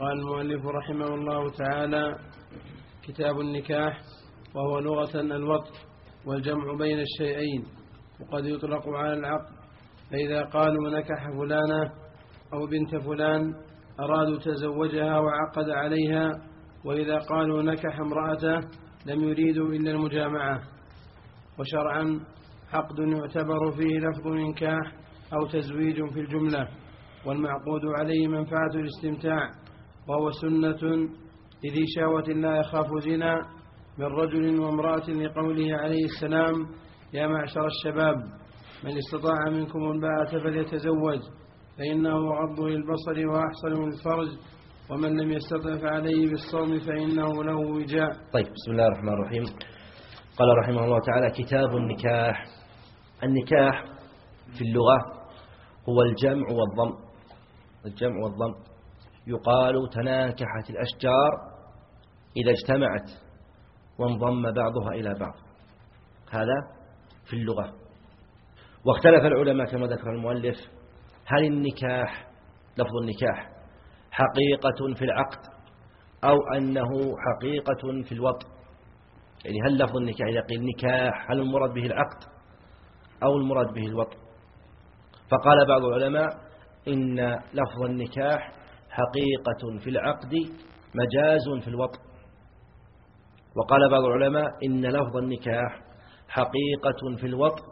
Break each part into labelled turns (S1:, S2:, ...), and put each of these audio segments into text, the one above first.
S1: قال المؤلف رحمه الله تعالى كتاب النكاح وهو لغة الوطء والجمع بين الشيئين وقد يطلق على العقد فإذا قالوا نكح فلانة أو بنت فلان أرادوا تزوجها وعقد عليها وإذا قالوا نكح امرأته لم يريدوا إلا المجامعة. وشرعا عقد يعتبر فيه لفظ نكاح أو تزويج في الجملة والمعقود عليه منفعة الاستمتاع. وهو سنة إذ شاوة لا يخاف زنا من رجل وامرأة لقوله عليه السلام يا معشر الشباب من استطاع منكم الباءة فليتزوج فإنه غض للبصر وأحسن للفرج ومن لم يستطع فعليه بالصوم فإنه له وجاء.
S2: طيب بسم الله الرحمن الرحيم. قال رحمه الله تعالى كتاب النكاح. النكاح في اللغة هو الجمع والضم. الجمع والضم. يقال تناكحت الأشجار إذا اجتمعت وانضم بعضها إلى بعض. هذا في اللغة. واختلف العلماء كما ذكر المؤلف هل النكاح لفظ النكاح حقيقة في العقد أو أنه حقيقة في الوطء يعني هل لفظ النكاح إذا قيل نكاح هل المراد به العقد أو المراد به الوطء فقال بعض العلماء إن لفظ النكاح حقيقة في العقد مجاز في الوطء وقال بعض العلماء إن لفظ النكاح حقيقة في الوطء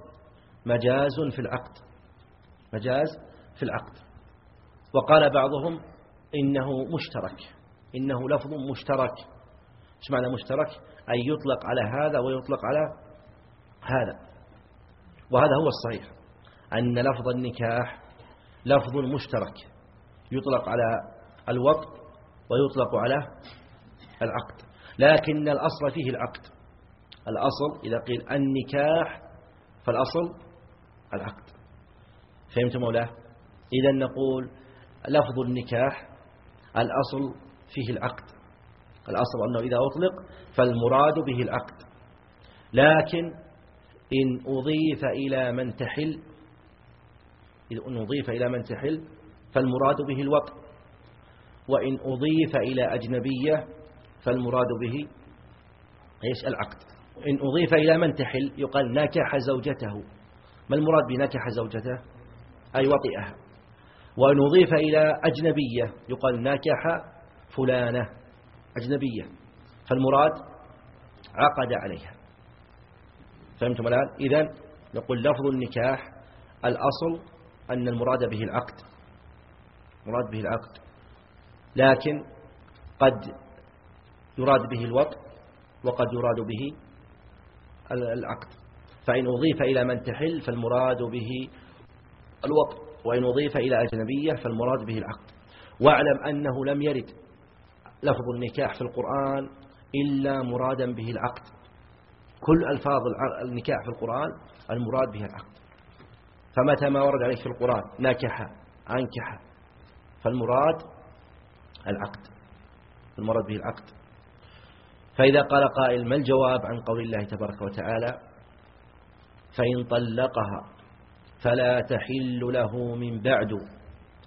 S2: مجاز في العقد. مجاز في العقد. وقال بعضهم إنه مشترك إنه لفظ مشترك. إيش معنى مشترك؟ أي يطلق على هذا ويطلق على هذا. وهذا هو الصحيح أن لفظ النكاح لفظ مشترك يطلق على الوطء ويطلق على العقد. لكن الأصل فيه العقد. الأصل إذا قيل النكاح فالأصل العقد. فهمت مولاه إذا نقول لفظ النكاح الأصل فيه العقد. الأصل أنه إذا أطلق فالمراد به العقد. لكن إن أضيف إلى من تحل إن أضيف إلى من تحل فالمراد به الوطء وإن أضيف إلى أجنبية فالمراد به إيش؟ العقد. إن أضيف إلى من تحل يقال نكح زوجته. ما المراد بنكح زوجته؟ أي وطئها. وإن أضيف إلى أجنبية يقال نكح فلانة أجنبية. فالمراد عقد عليها. فهمتم الآن؟ إذن نقول لفظ النكاح الأصل أن المراد به العقد. مراد به العقد. لكن قد يراد به الوطء وقد يراد به العقد. فإن أضيف إلى من تحل فالمراد به الوطء وإن أضيف إلى أجنبية فالمراد به العقد. واعلم أنه لم يرد لفظ النكاح في القرآن إلا مرادا به العقد. كل ألفاظ النكاح في القرآن المراد به العقد. فمتى ما ورد عليك في القرآن نكح أنكح فالمراد العقد المراد به العقد. فإذا قال قائل ما الجواب عن قول الله تبارك وتعالى؟ فإن طلقها فلا تحل له من بعد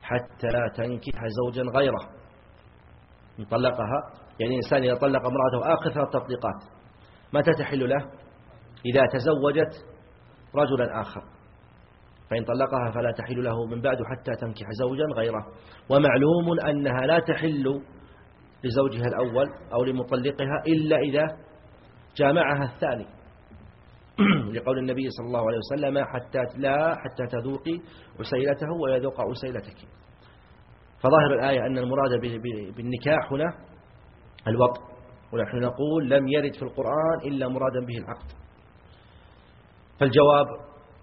S2: حتى تنكح زوجا غيره. إن طلقها يعني إنسان إذا طلق امرأته آخر ثلاث تطليقات متى تحل له؟ إذا تزوجت رجلا آخر. فإن طلقها فلا تحل له من بعد حتى تنكح زوجا غيره. ومعلوم أنها لا تحل لزوجها الأول أو لمطلقها إلا إذا جامعها الثاني. لقول النبي صلى الله عليه وسلم حتى لا حتى تذوقي عسيلته ويذوق عسيلتك فظاهر الآية أن المراد بالنكاح هنا الوقت. ونحن نقول لم يرد في القرآن إلا مرادا به العقد. فالجواب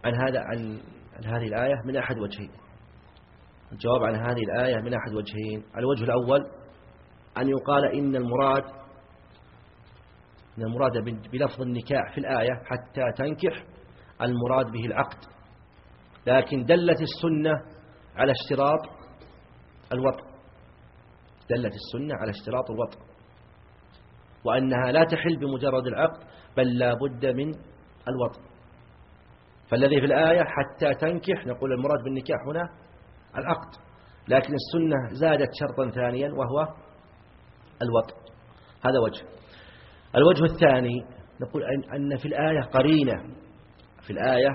S2: عن هذا عن هذه الآية من أحد وجهين. الجواب عن هذه الآية من أحد وجهين. الوجه الأول أن يقال إن المراد إن المراد بلفظ النكاح في الآية حتى تنكح المراد به العقد. لكن دلت السنة على اشتراط الوطء. دلت السنة على اشتراط الوطء. وأنها لا تحل بمجرد العقد بل لا بد من الوطء. فالذي في الآية حتى تنكح نقول المراد بالنكاح هنا العقد. لكن السنة زادت شرطا ثانيا وهو الوطء. هذا وجه. الوجه الثاني نقول أن في الآية قرينة. في الآية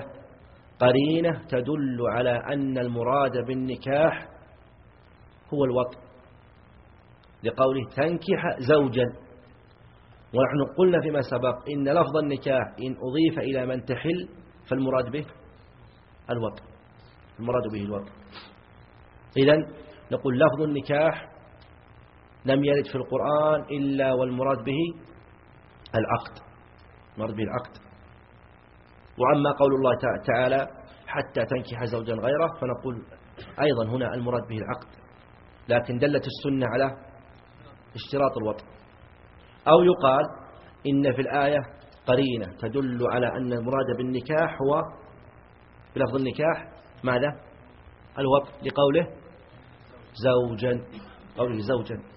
S2: قرينة تدل على أن المراد بالنكاح هو الوطء. لقوله تنكح زوجا. ونحن قلنا فيما سبق إن لفظ النكاح إن أضيف إلى من تحل فالمراد به الوطء المراد به الوطء إذا نقول لفظ النكاح لم يرد في القرآن إلا والمراد به العقد. المراد به العقد. وأما قول الله تعالى حتى تنكح زوجا غيره فنقول أيضا هنا المراد به العقد. لكن دلت السنة على اشتراط الوطن. أو يقال إن في الآية قرينة تدل على أن المراد بالنكاح هو بلفظ النكاح ماذا؟ الوطن لقوله زوجا قوله زوجا.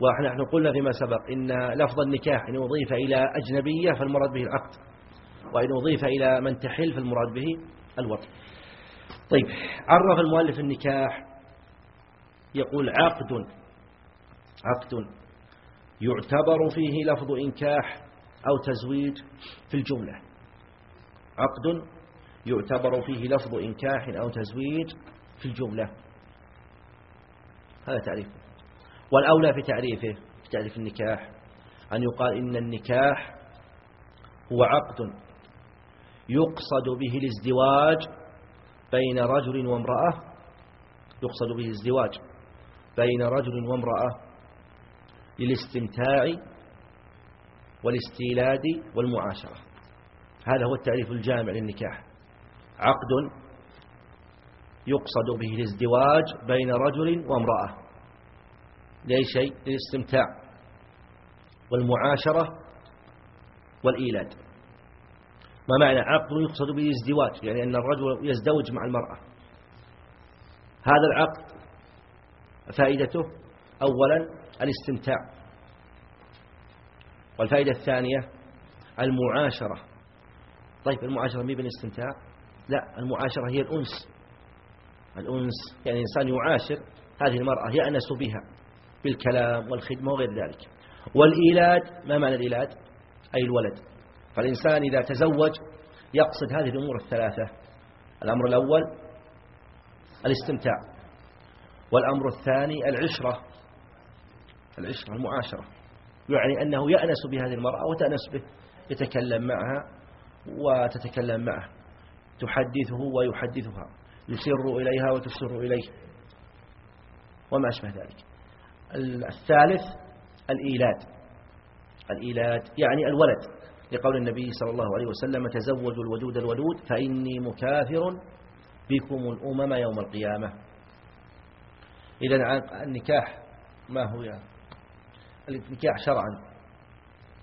S2: ونحن قلنا فيما سبق إن لفظ النكاح إن أضيف إلى أجنبية فالمراد به العقد وإن أضيف إلى من تحل فالمراد به الوطن طيب عرف المؤلف النكاح يقول عقد عقد يعتبر فيه لفظ إنكاح أو تزويج في الجملة. عقد يعتبر فيه لفظ إنكاح أو تزويج في الجملة. هذا تعريف. والأولى في تعريفه في تعريف النكاح أن يقال إن النكاح هو عقد يقصد به الازدواج بين رجل وامرأة. يقصد به الازدواج بين رجل وامرأة للاستمتاع والاستيلاد والمعاشرة. هذا هو التعريف الجامع للنكاح. عقد يقصد به الازدواج بين رجل وامرأة. لأي شيء؟ للاستمتاع والمعاشرة والإيلاد. ما معنى عقد يقصد به الازدواج؟ يعني أن الرجل يزدوج مع المرأة. هذا العقد فائدته أولا الاستمتاع. والفائدة الثانية المعاشرة. طيب المعاشرة مي بالاستمتاع؟ لا المعاشرة هي الأنس. الأنس يعني الإنسان يعاشر هذه المرأة يأنس بها بالكلام والخدمة وغير ذلك. والإيلاد ما معنى الإيلاد؟ أي الولد. فالإنسان إذا تزوج يقصد هذه الأمور الثلاثة. الأمر الأول الاستمتاع والأمر الثاني العشرة. العشرة المعاشرة. يعني أنه يأنس بهذه المرأة وتأنس به يتكلم معها وتتكلم معه تحدثه ويحدثها يسر إليها وتسر إليه وما أشبه ذلك. الثالث الإيلاد. الإيلاد يعني الولد. لقول النبي صلى الله عليه وسلم تزوجوا الودود الولود فإني مكاثر بكم الأمم يوم القيامة. إذا النكاح ما هو يعني النكاح شرعا.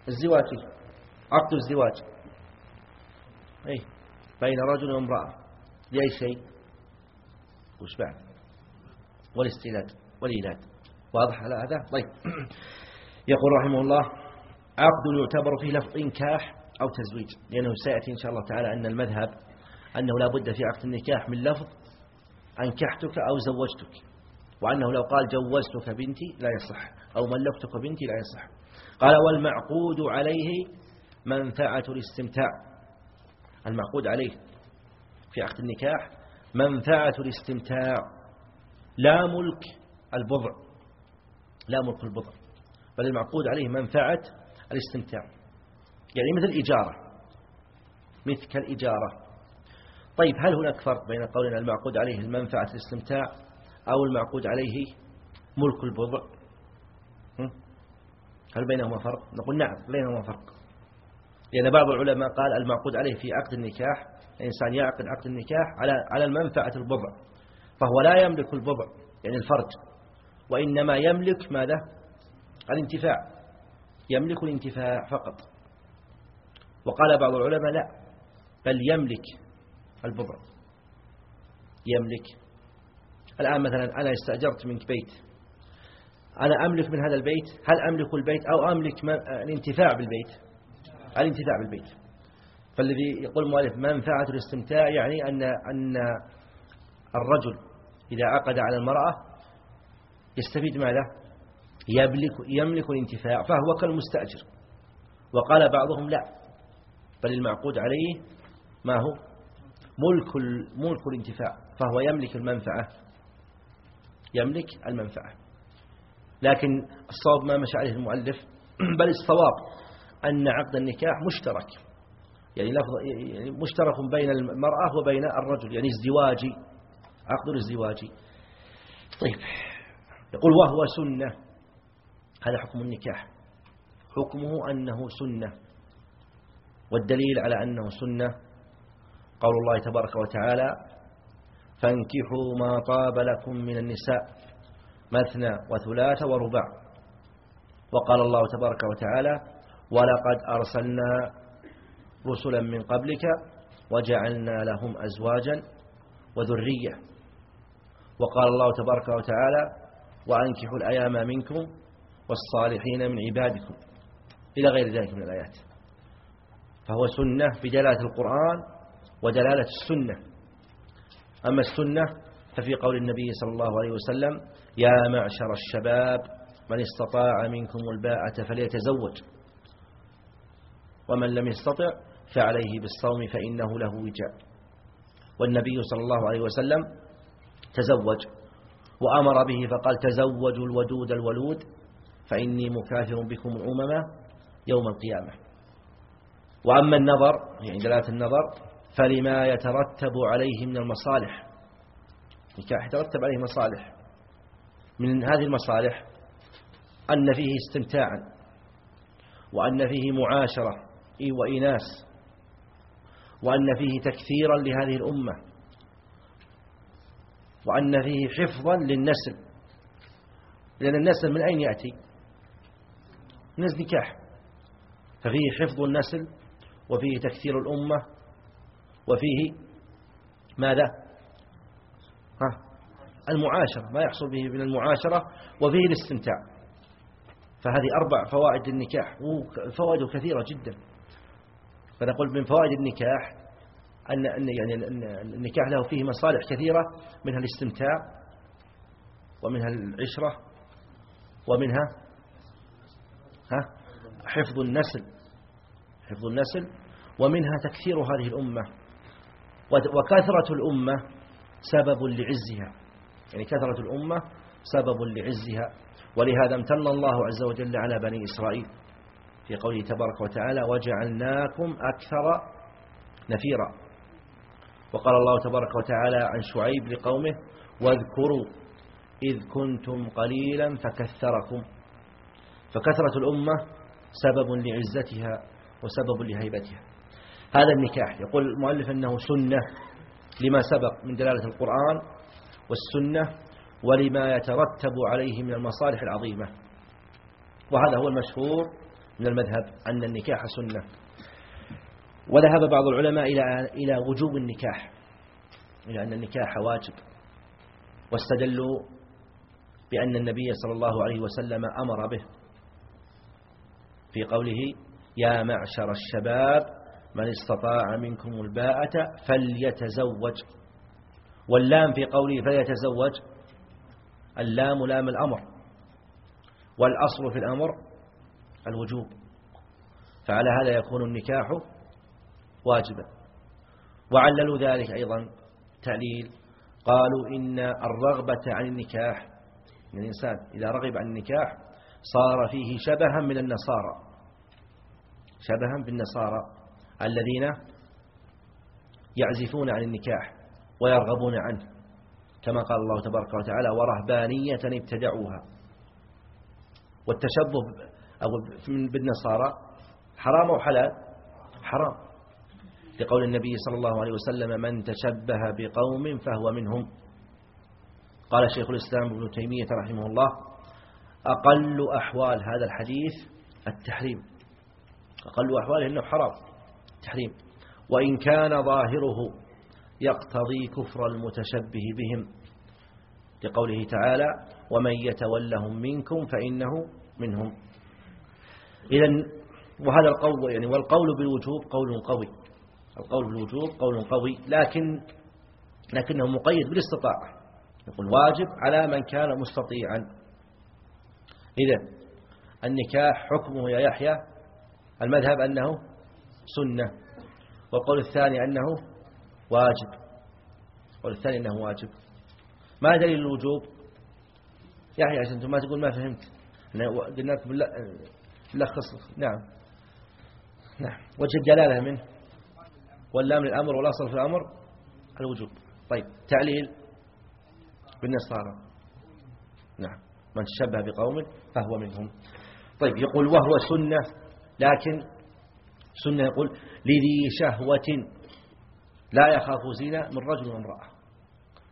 S2: الزواج عقد الزواج. أي بين رجل وامرأة. لأي شيء؟ وش بعد؟ والاستيلاد والإيلاد. واضح على هذا؟ طيب. يقول رحمه الله عقد يعتبر فيه لفظ إنكاح أو تزويج لأنه سيأتي إن شاء الله تعالى أن المذهب أنه لا بد في عقد النكاح من لفظ أنكحتك أو زوجتك وأنه لو قال جوزتك بنتي لا يصح. أو ملكتك بنتي لا يصح. قال والمعقود عليه منفعة الاستمتاع. المعقود عليه في عقد النكاح منفعة الاستمتاع. لا ملك البضع. لا ملك البضع. بل المعقود عليه منفعة الاستمتاع. يعني مثل الإجارة مثل كالإجارة طيب هل هناك فرق بين قولنا المعقود عليه المنفعة الاستمتاع أو المعقود عليه ملك البضع؟ هل بينهما فرق؟ نقول نعم بينهما فرق. لأن بعض العلماء قال المعقود عليه في عقد النكاح الإنسان يعقد عقد النكاح على على المنفعة البضع فهو لا يملك البضع يعني الفرج وإنما يملك ماذا؟ الانتفاع يملك الانتفاع فقط. وقال بعض العلماء لا بل يملك البضع يملك. الآن مثلا أنا استأجرت منك بيت. أنا أملك من هذا البيت؟ هل أملك البيت أو أملك الانتفاع بالبيت؟ الانتفاع بالبيت. فالذي يقول المؤلف منفعة الاستمتاع يعني أن أن الرجل إذا عقد على المرأة يستفيد ماذا؟ يملك, يملك الانتفاع فهو كالمستأجر. وقال بعضهم لا بل المعقود عليه ما هو؟ ملك ملك الانتفاع فهو يملك المنفعة. يملك المنفعة. لكن الصواب ما مشى عليه المؤلف بل الصواب أن عقد النكاح مشترك. يعني لفظ يعني مشترك بين المرأة وبين الرجل يعني ازدواجي عقد ازدواجي طيب يقول وهو سنة هذا حكم النكاح. حكمه أنه سنة والدليل على أنه سنة قول الله تبارك وتعالى فانكحوا ما طاب لكم من النساء. مثنى وثلاث ورباع. وقال الله تبارك وتعالى ولقد أرسلنا رسلا من قبلك وجعلنا لهم أزواجا وذرية. وقال الله تبارك وتعالى وأنكحوا الأيام منكم والصالحين من عبادكم. إلى غير ذلك من الآيات. فهو سنة بدلالة القرآن ودلالة السنة. أما السنة ففي قول النبي صلى الله عليه وسلم يا معشر الشباب من استطاع منكم الباءة فليتزوج. ومن لم يستطع فعليه بالصوم فإنه له وجاء. والنبي صلى الله عليه وسلم تزوج وأمر به فقال تزوجوا الودود الولود فإني مكافر بكم الأمم يوم القيامة. وأما النظر يعني دلالة النظر فلما يترتب عليه من المصالح نكاح يترتب عليه مصالح من هذه المصالح أن فيه استمتاعا وأن فيه معاشرة وإناس وأن فيه تكثيرا لهذه الأمة وأن فيه حفظا للنسل. لأن النسل من أين يأتي؟ من النكاح. ففيه حفظ النسل وفيه تكثير الأمة وفيه ماذا؟ ها؟ المعاشرة ما يحصل به من المعاشرة وفيه الاستمتاع. فهذه أربع فوائد النكاح وفوائد كثيرة جدا. فنقول من فوائد النكاح أن أن يعني النكاح له فيه مصالح كثيرة منها الاستمتاع ومنها العشرة ومنها ها؟ حفظ النسل حفظ النسل ومنها تكثير هذه الأمة. وكثرة الأمة سبب لعزها. يعني كثرة الأمة سبب لعزها ولهذا امتن الله عز وجل على بني إسرائيل في قوله تبارك وتعالى وجعلناكم أكثر نفيرا. وقال الله تبارك وتعالى عن شعيب لقومه واذكروا إذ كنتم قليلا فكثركم. فكثرة الأمة سبب لعزتها وسبب لهيبتها. هذا النكاح. يقول المؤلف أنه سنة لما سبق من دلالة القرآن والسنة ولما يترتب عليه من المصالح العظيمة. وهذا هو المشهور من المذهب أن النكاح سنة. وذهب بعض العلماء إلى إلى وجوب النكاح إلى أن النكاح واجب. واستدلوا بأن النبي صلى الله عليه وسلم أمر به. في قوله يا معشر الشباب من استطاع منكم الباءة فليتزوج. واللام في قوله فليتزوج اللام لام الأمر والأصل في الأمر الوجوب فعلى هذا يكون النكاح واجبا. وعللوا ذلك أيضا تعليل قالوا إن الرغبة عن النكاح من الإنسان إذا رغب عن النكاح صار فيه شبها من النصارى شبها بالنصارى الذين يعزفون عن النكاح. ويرغبون عنه كما قال الله تبارك وتعالى ورهبانية ابتدعوها. والتشبه أو بالنصارى حرام أو حلال؟ حرام. لقول النبي صلى الله عليه وسلم من تشبه بقوم فهو منهم. قال شيخ الإسلام ابن تيمية رحمه الله أقل أحوال هذا الحديث التحريم. أقل أحواله أنه حرام تحريم. وإن كان ظاهره يقتضي كفر المتشبه بهم لقوله تعالى ومن يتولهم منكم فإنه منهم. إذا وهذا القول يعني والقول بالوجوب قول قوي. القول بالوجوب قول قوي لكن لكنه مقيد بالاستطاعة. يقول واجب على من كان مستطيعا. إذا النكاح حكمه يا يحيى المذهب أنه سنة. والقول الثاني أنه واجب. القول الثاني أنه واجب. ما دليل الوجوب؟ يحيى عشان أنتم ما تقول ما فهمت. قلنا لكم لخص نعم. نعم. وجه الدلالة منه واللام للأمر والأصل في الأمر؟ الوجوب. طيب. تعليل بالنصارى. نعم. من تشبه بقوم فهو منهم. طيب. يقول وهو سنة لكن سنة يقول لذي شهوة لا يخاف زنا من رجل وامرأة.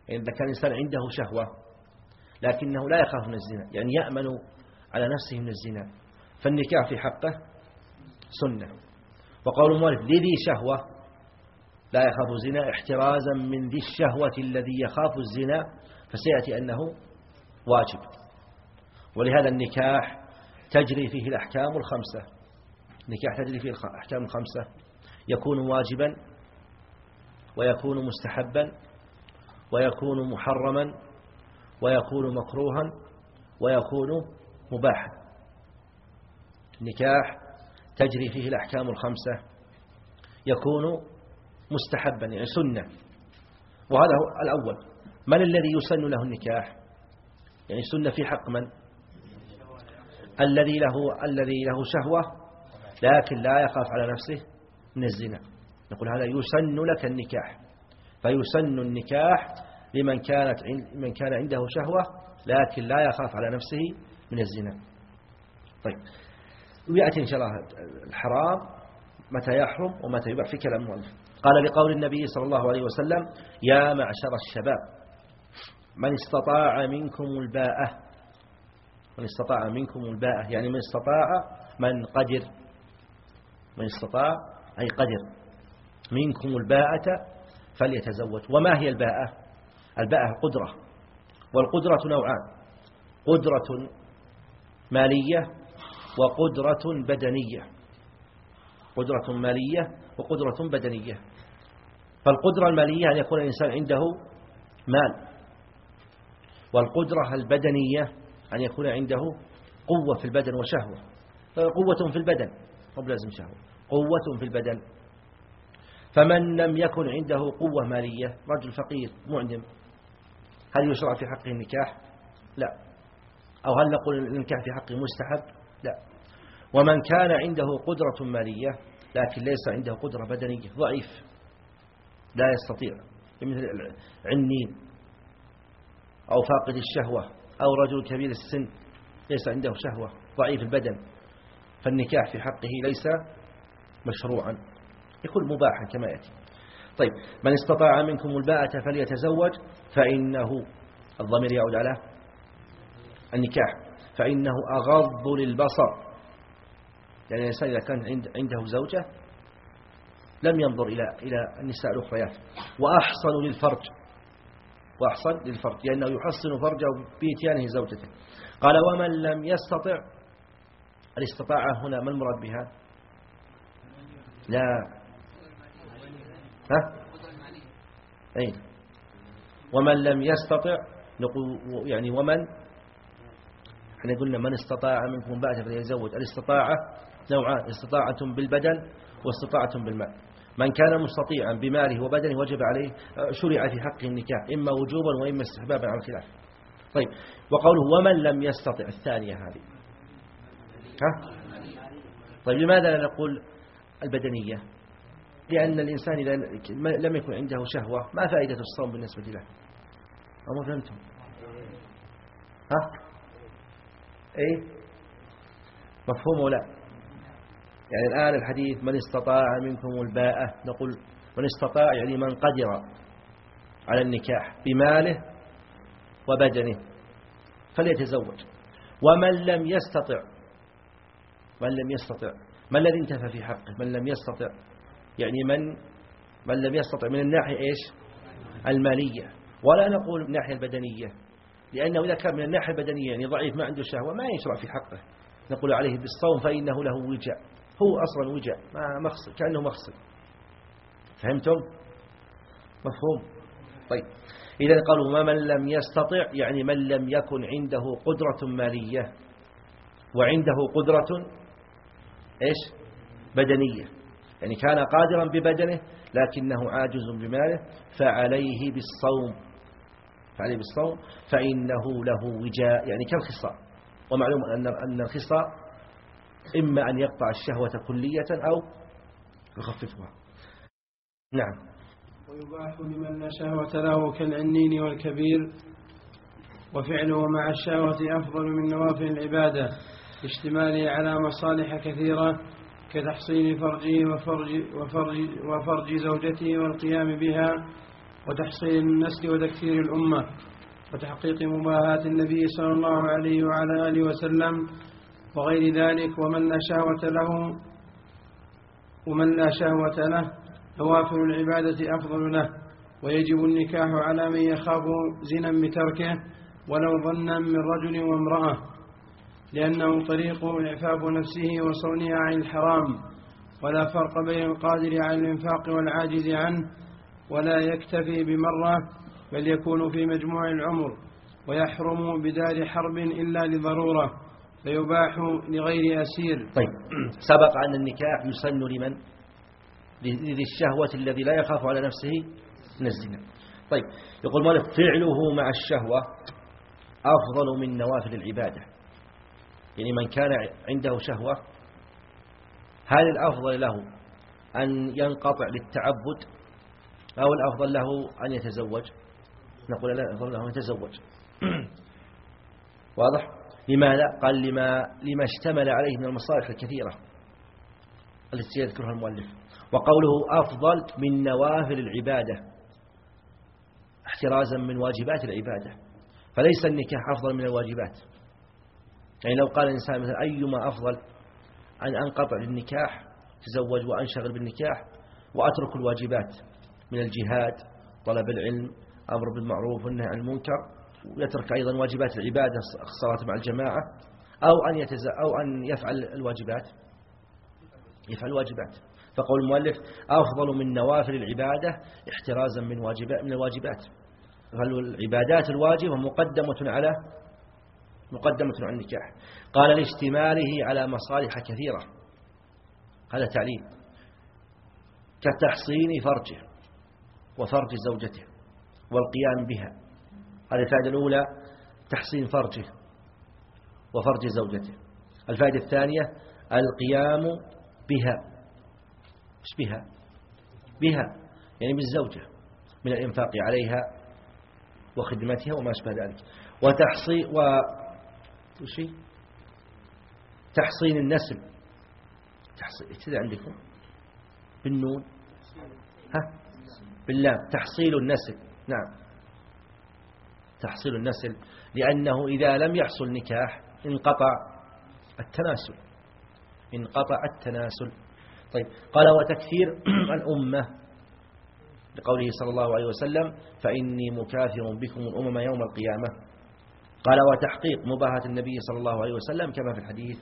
S2: يعني إذا كان الإنسان عنده شهوة لكنه لا يخاف من الزنا يعني يأمن على نفسه من الزنا. فالنكاح في حقه سنة. وقول المؤلف لذي شهوة؟ لا يخاف الزنا احترازا من ذي الشهوة الذي يخاف الزنا فسيأتي أنه واجب. ولهذا النكاح تجري فيه الأحكام الخمسة. نكاح تجري فيه الأحكام الخمسة. يكون واجبا ويكون مستحبا ويكون محرما ويكون مكروها ويكون مباحا. نكاح تجري فيه الأحكام الخمسة. يكون مستحبا يعني سنة. وهذا هو الأول. من الذي يسن له النكاح؟ يعني سنة في حق من؟ الذي له الذي له شهوة لكن لا يخاف على نفسه من الزنا. نقول هذا يسن لك النكاح. فيسن النكاح لمن كانت من كان عنده شهوة لكن لا يخاف على نفسه من الزنا. طيب. ويأتي إن شاء الله الحرام متى يحرم ومتى يباح في كلام المؤلف قال لقول النبي صلى الله عليه وسلم يا معشر الشباب من استطاع منكم الباءة؟ من استطاع منكم الباءة يعني من استطاع من قدر. من استطاع أي قدر. منكم الباءة فليتزوج. وما هي الباءة؟ الباءة قدرة والقدرة نوعان قدرة مالية وقدرة بدنية. قدرة مالية وقدرة بدنية. فالقدرة المالية أن يكون الإنسان عنده مال والقدرة البدنية أن يكون عنده قوة في البدن وشهوة. قوة في البدن مو بلازم شهوة. قوة في البدن. فمن لم يكن عنده قوة مالية رجل فقير معدم هل يشرع في حقه النكاح؟ لا. أو هل نقول النكاح في حقه مستحب؟ لا. ومن كان عنده قدرة مالية لكن ليس عنده قدرة بدنية ضعيف لا يستطيع. مثل عنين أو فاقد الشهوة أو رجل كبير السن ليس عنده شهوة ضعيف البدن. فالنكاح في حقه ليس مشروعا. يكون مباحا كما يأتي. طيب من استطاع منكم الباءة فليتزوج فإنه الضمير يعود على النكاح فإنه أغض للبصر. يعني الإنسان إذا كان عنده زوجة لم ينظر إلى إلى النساء الأخريات وأحصن للفرج. وأحصن للفرج لأنه يحصن فرجه بإتيانه زوجته. قال ومن لم يستطع الاستطاعة هنا ما المراد بها؟ لا. ها؟ أي ومن لم يستطع نقول يعني ومن؟ إحنا قلنا من استطاع منكم بعد فليتزوج. الاستطاعة نوعان. استطاعة بالبدن واستطاعة بالمال. من كان مستطيعا بماله وبدنه وجب عليه شرع في حقه النكاح إما وجوبا وإما استحبابا على الخلاف. طيب وقوله ومن لم يستطع الثانية هذه. ها؟ طيب لماذا لا نقول البدنية؟ لأن الإنسان إذا لم يكن عنده شهوة ما فائدة الصوم بالنسبة له؟ أو ما فهمتم؟ ها؟ إيه؟ مفهوم ولا يعني الآن الحديث من استطاع منكم الباءة نقول من استطاع يعني من قدر على النكاح بماله وبدنه فليتزوج. ومن لم يستطع من لم يستطع ما الذي انتفى في حقه؟ من لم يستطع. يعني من من لم يستطع من الناحية إيش؟ المالية. ولا نقول من الناحية البدنية لأنه إذا كان من الناحية البدنية يعني ضعيف ما عنده شهوة ما يشرع في حقه. نقول عليه بالصوم فإنه له وجاء هو أصلا وجاء ما مخصل كأنه مخصل فهمتم؟ مفهوم؟ طيب. إذا قالوا ما من لم يستطع يعني من لم يكن عنده قدرة مالية وعنده قدرة إيش؟ بدنية. يعني كان قادرا ببدنه لكنه عاجز بماله فعليه بالصوم. فعليه بالصوم فإنه له وجاء يعني كالخصاء. ومعلوم أن أن الخصاء إما أن يقطع الشهوة كلية أو يخففها. نعم.
S1: ويباح لمن لا شهوة له كالعنين والكبير وفعله مع الشهوة أفضل من نوافل العبادة اشتماله على مصالح كثيرة كتحصين فرجه وفرج, وفرج, وفرج زوجته والقيام بها وتحصين النسل وتكثير الأمة وتحقيق مباهاة النبي صلى الله عليه وعلى آله وسلم وغير ذلك ومن لا شهوة له ومن لا شهوة له نوافل العبادة أفضل له ويجب النكاح على من يخاف زنا بتركه ولو ظنا من رجل وامرأة لأنه طريق إعفاف نفسه وصونها عن الحرام ولا فرق بين القادر على الإنفاق والعاجز عنه ولا يكتفي بمرة بل يكون في مجموع العمر ويحرم بدار حرب إلا لضرورة فيباح لغير أسير.
S2: طيب. سبق أن النكاح يسن لمن؟ لذي الشهوة الذي لا يخاف على نفسه من الزنا. طيب. يقول مالك فعله مع الشهوة أفضل من نوافل العبادة. يعني من كان عنده شهوة هل الأفضل له أن ينقطع للتعبد أو الأفضل له أن يتزوج. نقول لا الأفضل له أن يتزوج. واضح؟ لماذا؟ قال لما, لما اشتمل عليه من المصالح الكثيرة التي يذكرها المؤلف. وقوله أفضل من نوافل العبادة احترازا من واجبات العبادة. فليس النكاح أفضل من الواجبات. يعني لو قال الإنسان مثلا أيما أفضل أن أنقطع للنكاح تزوج وأنشغل بالنكاح وأترك الواجبات من الجهاد طلب العلم أمر بالمعروف والنهي عن المنكر ويترك أيضا واجبات العبادة الصلاة مع الجماعة أو أن يتز أو أن يفعل الواجبات. يفعل الواجبات. فقول المؤلف أفضل من نوافل العبادة احترازا من واجبات من الواجبات. فالعبادات الواجبة مقدمة على مقدمة على النكاح قال لاشتماله على مصالح كثيرة. هذا تعليل. كتحصين فرجه وفرج زوجته والقيام بها. هذه الفائدة الأولى تحصين فرجه وفرج زوجته. الفائدة الثانية القيام بها. إيش بها؟ بها يعني بالزوجة من الإنفاق عليها وخدمتها وما أشبه ذلك. وتحصي وشي تحصين النسل تحصيل عندكم؟ بالنون. ها؟ بالله تحصيل النسل نعم. تحصيل النسل لأنه إذا لم يحصل نكاح انقطع التناسل. انقطع التناسل. طيب. قال وتكثير الأمة. لقوله صلى الله عليه وسلم فإني مكاثر بكم الأمم يوم القيامة. قال وتحقيق مباهة النبي صلى الله عليه وسلم كما في الحديث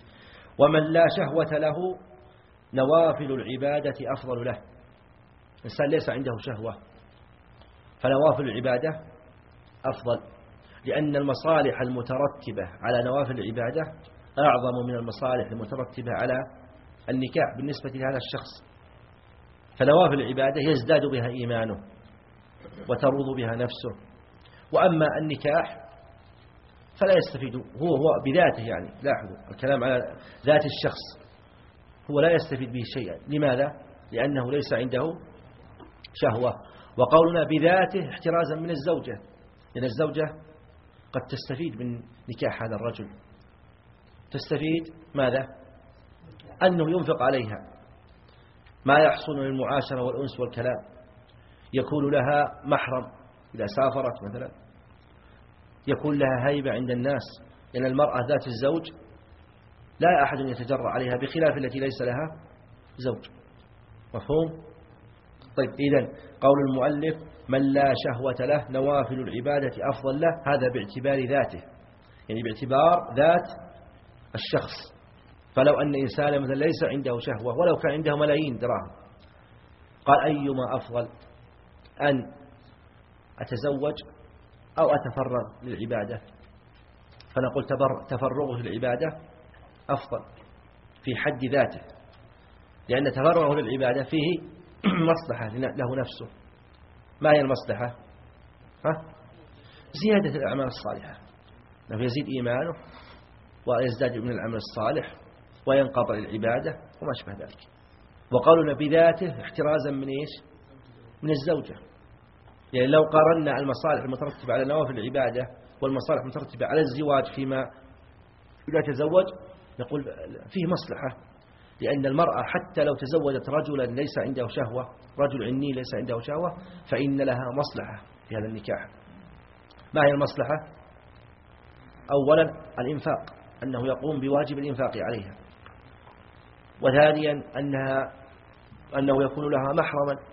S2: ومن لا شهوة له نوافل العبادة أفضل له. الإنسان ليس عنده شهوة فنوافل العبادة أفضل لأن المصالح المترتبة على نوافل العبادة أعظم من المصالح المترتبة على النكاح بالنسبة لهذا الشخص. فنوافل العبادة يزداد بها إيمانه وتروض بها نفسه. وأما النكاح فلا يستفيد. هو هو بذاته يعني. لاحظوا الكلام على ذات الشخص. هو لا يستفيد به شيئا. لماذا؟ لأنه ليس عنده شهوة. وقولنا بذاته احترازا من الزوجة. لأن الزوجة قد تستفيد من نكاح هذا الرجل. تستفيد ماذا؟ أنه ينفق عليها. ما يحصل من المعاشرة والأنس والكلام. يكون لها محرم. إذا سافرت مثلا يكون لها هيبة عند الناس لأن المرأة ذات الزوج لا أحد يتجرأ عليها بخلاف التي ليس لها زوج. مفهوم؟ طيب إذا قول المؤلف من لا شهوة له نوافل العبادة أفضل له. هذا باعتبار ذاته يعني باعتبار ذات الشخص. فلو أن إنسانا مثلا ليس عنده شهوة ولو كان عنده ملايين دراهم قال أيما أفضل أن أتزوج أو أتفرغ للعبادة. فنقول تفرغه للعبادة أفضل في حد ذاته لأن تفرغه للعبادة فيه مصلحة له نفسه. ما هي المصلحة؟ ها؟ زيادة الأعمال الصالحة. أنه يزيد إيمانه ويزداد من العمل الصالح وينقطع العبادة وما شبه ذلك. وقولنا بذاته احترازا من إيش؟ من الزوجة. يعني لو قارنا المصالح المترتبة على نوافل العبادة والمصالح المترتبة على الزواج فيما إذا تزوج نقول فيه مصلحة. لأن المرأة حتى لو تزوجت رجلا ليس عنده شهوة رجل عني ليس عنده شهوة فإن لها مصلحة في هذا النكاح. ما هي المصلحة؟ أولا الإنفاق أنه يقوم بواجب الإنفاق عليها. وثانيا أنها أنه يكون لها محرما.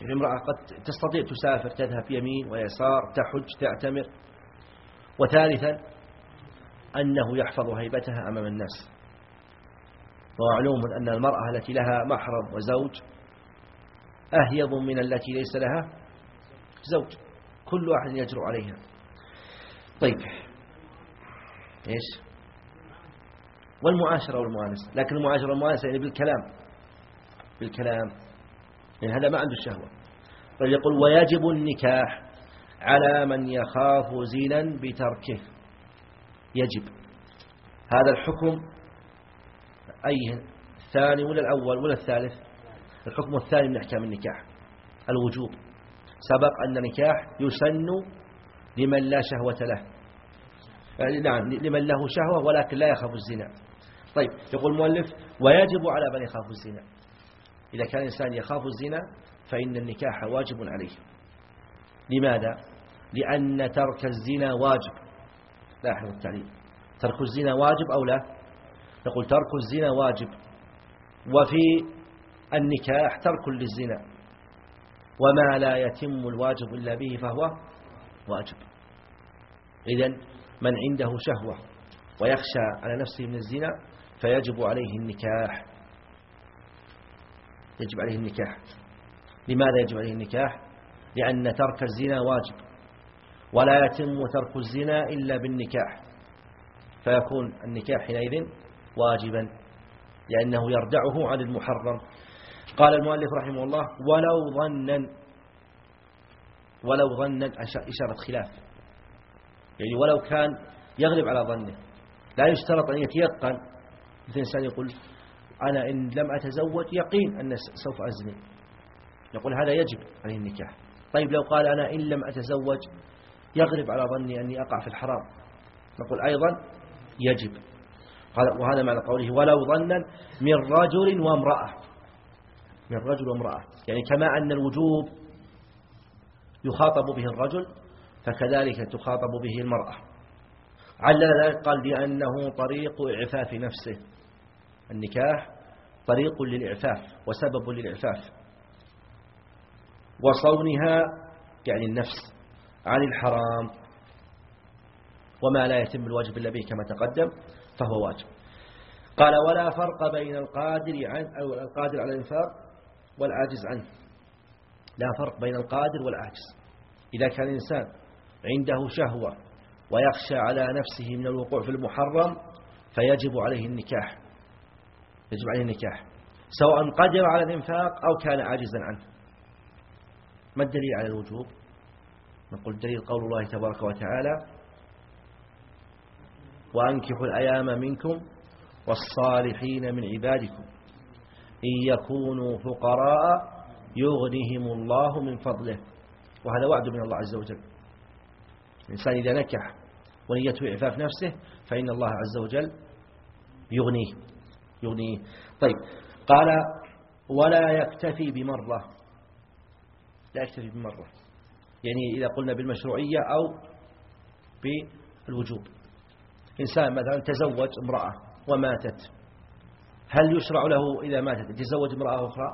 S2: يعني امرأة قد تستطيع تسافر تذهب يمين ويسار تحج تعتمر. وثالثا أنه يحفظ هيبتها أمام الناس. ومعلوم أن المرأة التي لها محرم وزوج أهيض من التي ليس لها زوج. كل واحد يجرؤ عليها. طيب إيش؟ والمعاشرة والمؤانسة. لكن المعاشرة والمؤانسة يعني بالكلام. بالكلام. يعني هذا ما عنده الشهوة بل يقول ويجب النكاح على من يخاف زنا بتركه. يجب. هذا الحكم أي الثاني ولا الأول ولا الثالث؟ الحكم الثاني من أحكام النكاح. الوجوب. سبق أن النكاح يسن لمن لا شهوة له. يعني نعم لمن له شهوة ولكن لا يخاف الزنا. طيب يقول المؤلف ويجب على من يخاف الزنا. إذا كان الإنسان يخاف الزنا فإن النكاح واجب عليه. لماذا؟ لأن ترك الزنا واجب. لاحظ التعليم. ترك الزنا واجب أو لا؟ نقول ترك الزنا واجب. وفي النكاح ترك للزنا. وما لا يتم الواجب إلا به فهو واجب. إذن من عنده شهوة ويخشى على نفسه من الزنا فيجب عليه النكاح. يجب عليه النكاح. لماذا يجب عليه النكاح؟ لأن ترك الزنا واجب ولا يتم ترك الزنا إلا بالنكاح. فيكون النكاح حينئذ واجبا لأنه يردعه عن المحرم. قال المؤلف رحمه الله ولو ظنا ولو ظنا إشارة خلاف. يعني ولو كان يغلب على ظنه لا يشترط أن يتيقن. مثل إنسان يقول أنا إن لم أتزوج يقين أن سوف أزني. نقول هذا يجب عليه النكاح. طيب لو قال أنا إن لم أتزوج يغلب على ظني أني أقع في الحرام. نقول أيضا يجب. وهذا معنى قوله ولو ظنا من رجل وامرأة. من رجل وامرأة. يعني كما أن الوجوب يخاطب به الرجل فكذلك تخاطب به المرأة. علل ذلك قال لأنه طريق إعفاف نفسه. النكاح طريق للإعفاف وسبب للإعفاف. وصونها يعني النفس عن الحرام وما لا يتم الواجب إلا به كما تقدم فهو واجب. قال ولا فرق بين القادر عن أو القادر على الإنفاق والعاجز عنه. لا فرق بين القادر والعاجز. إذا كان الإنسان عنده شهوة ويخشى على نفسه من الوقوع في المحرم فيجب عليه النكاح. يجب عليه النكاح سواء قدر على الإنفاق أو كان عاجزا عنه. ما الدليل على الوجوب؟ نقول الدليل قول الله تبارك وتعالى وأنكحوا الأيام منكم والصالحين من عبادكم. إن يكونوا فقراء يغنيهم الله من فضله. وهذا وعد من الله عز وجل. الإنسان إذا نكح ونيته إعفاف نفسه فإن الله عز وجل يغنيه. يغنيه. طيب قال ولا يكتفي بمرة. لا يكتفي بمرة. يعني إذا قلنا بالمشروعية أو بالوجوب. إنسان مثلا تزوج امرأة وماتت. هل يشرع له إذا ماتت يتزوج امرأة أخرى؟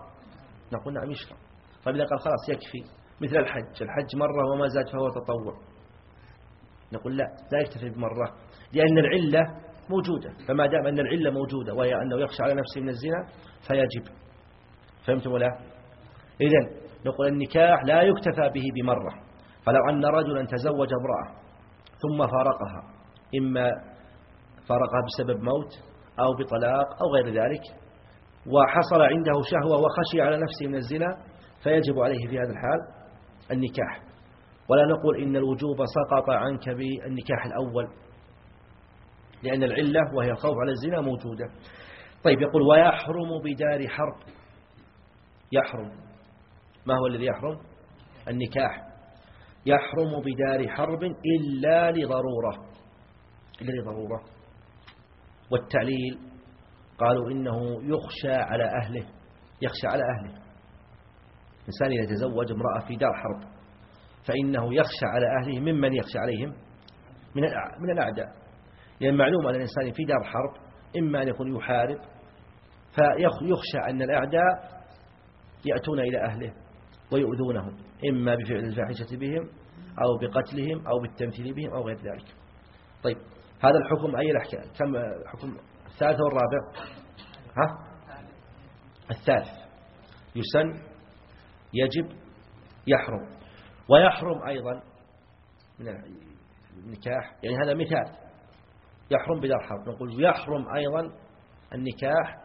S2: نقول نعم يشرع. طيب إذا قال خلاص يكفي مثل الحج. الحج مرة وما زاد فهو تطوع. نقول لا لا يكتفي بمرة. لأن العلة موجودة. فما دام أن العلة موجودة وهي أنه يخشى على نفسه من الزنا فيجب. فهمتم ولا؟ إذن نقول النكاح لا يكتفى به بمرة. فلو أن رجلا تزوج امرأة ثم فارقها إما فارقها بسبب موت أو بطلاق أو غير ذلك وحصل عنده شهوة وخشي على نفسه من الزنا فيجب عليه في هذا الحال النكاح. ولا نقول إن الوجوب سقط عنك بالنكاح الأول. لأن العلة وهي الخوف على الزنا موجودة. طيب يقول ويحرم بدار حرب. يحرم. ما هو الذي يحرم؟ النكاح. يحرم بدار حرب إلا لضرورة. إلا لضرورة. والتعليل قالوا إنه يخشى على أهله. يخشى على أهله. إنسان إذا تزوج امرأة في دار حرب فإنه يخشى على أهله ممن يخشى عليهم؟ من الأعداء. لأن معلوم أن الإنسان في دار حرب إما أن يكون يحارب فيخشى أن الأعداء يأتون إلى أهله ويؤذونهم إما بفعل الفاحشة بهم أو بقتلهم أو بالتمثيل بهم أو غير ذلك. طيب هذا الحكم أي الأحكام كم حكم الثالث والرابع؟ ها؟ الثالث. يسن يجب يحرم. ويحرم أيضا من النكاح يعني هذا مثال. يحرم بلا حرب نقول يحرم أيضا النكاح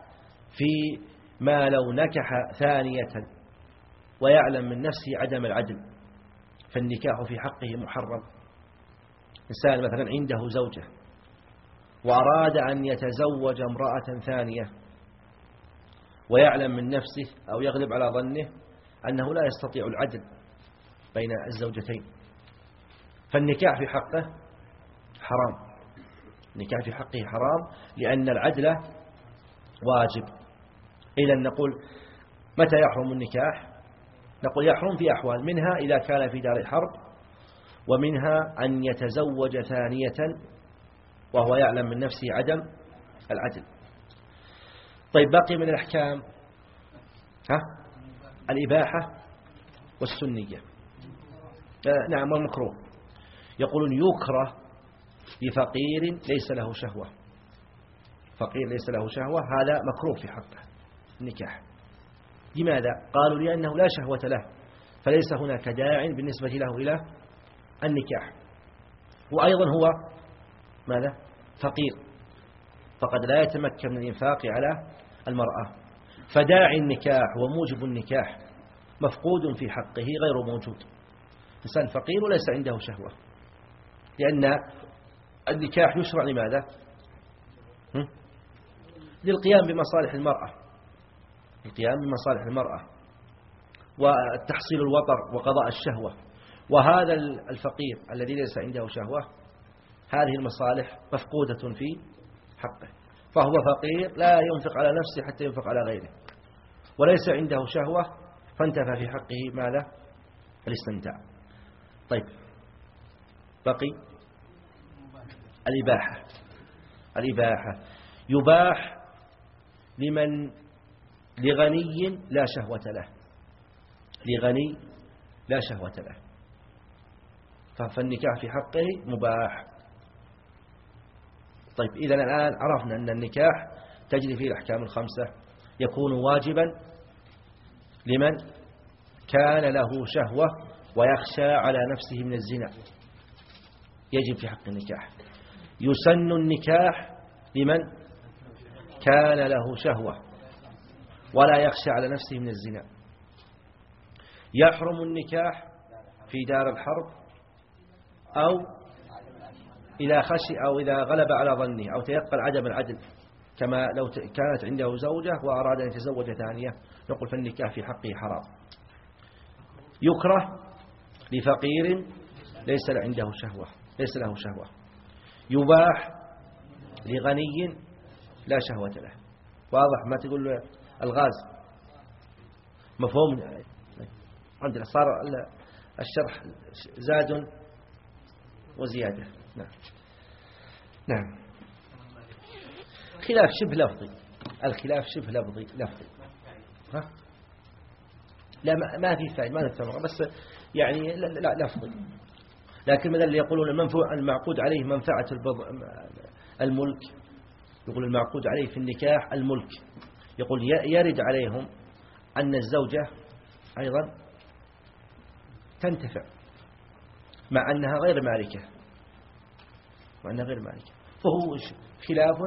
S2: في ما لو نكح ثانية ويعلم من نفسه عدم العدل فالنكاح في حقه محرم. إنسان مثلا عنده زوجة وأراد أن يتزوج امرأة ثانية ويعلم من نفسه أو يغلب على ظنه أنه لا يستطيع العدل بين الزوجتين فالنكاح في حقه حرام. النكاح في حقه حرام لأن العدل واجب. إذا نقول متى يحرم النكاح؟ نقول يحرم في أحوال منها إذا كان في دار الحرب ومنها أن يتزوج ثانية وهو يعلم من نفسه عدم العدل. طيب بقي من الأحكام؟ ها؟ الإباحة والسنية. آه، نعم والمكروه. يقولون يكره لفقير ليس له شهوة. فقير ليس له شهوة هذا مكروه في حقه النكاح لماذا؟ قالوا لأنه لا شهوة له فليس هناك داع بالنسبة له إلى النكاح. وأيضا هو ماذا؟ فقير. فقد لا يتمكن من الإنفاق على المرأة. فداعي النكاح وموجب النكاح مفقود في حقه غير موجود. إنسان فقير وليس عنده شهوة لأن النكاح يشرع لماذا؟ للقيام بمصالح المرأة. القيام بمصالح المرأة. وتحصيل الوطر وقضاء الشهوة. وهذا الفقير الذي ليس عنده شهوة هذه المصالح مفقودة في حقه. فهو فقير لا ينفق على نفسه حتى ينفق على غيره. وليس عنده شهوة فانتفى في حقه ماذا؟ الاستمتاع. طيب بقي الإباحة. الإباحة. يباح لمن لغني لا شهوة له. لغني لا شهوة له. فالنكاح في حقه مباح. طيب إذا الآن عرفنا أن النكاح تجري فيه الأحكام الخمسة. يكون واجبا لمن كان له شهوة ويخشى على نفسه من الزنا. يجب في حق النكاح. يسن النكاح لمن؟ كان له شهوة ولا يخشى على نفسه من الزنا. يحرم النكاح في دار الحرب أو إذا خشي أو إذا غلب على ظنه أو تيقن عدم العدل كما لو كانت عنده زوجة وأراد أن يتزوج ثانية نقول فالنكاح في حقه حرام. يكره لفقير ليس عنده شهوة ليس له شهوة. يباح لغني لا شهوة له. واضح ما تقول له الغاز. مفهوم؟ عندنا صار الشرح زاد وزيادة. نعم. نعم. خلاف شبه لفظي. الخلاف شبه لفظي لفظي. ها؟ لا ما في فائدة ما نتفرق بس يعني لا, لا لفظي. لكن مثلا يقولون المنفوع المعقود عليه منفعة الملك. يقول المعقود عليه في النكاح الملك. يقول يرد عليهم أن الزوجة أيضا تنتفع مع أنها غير مالكة. مع أنها غير مالكة. فهو خلاف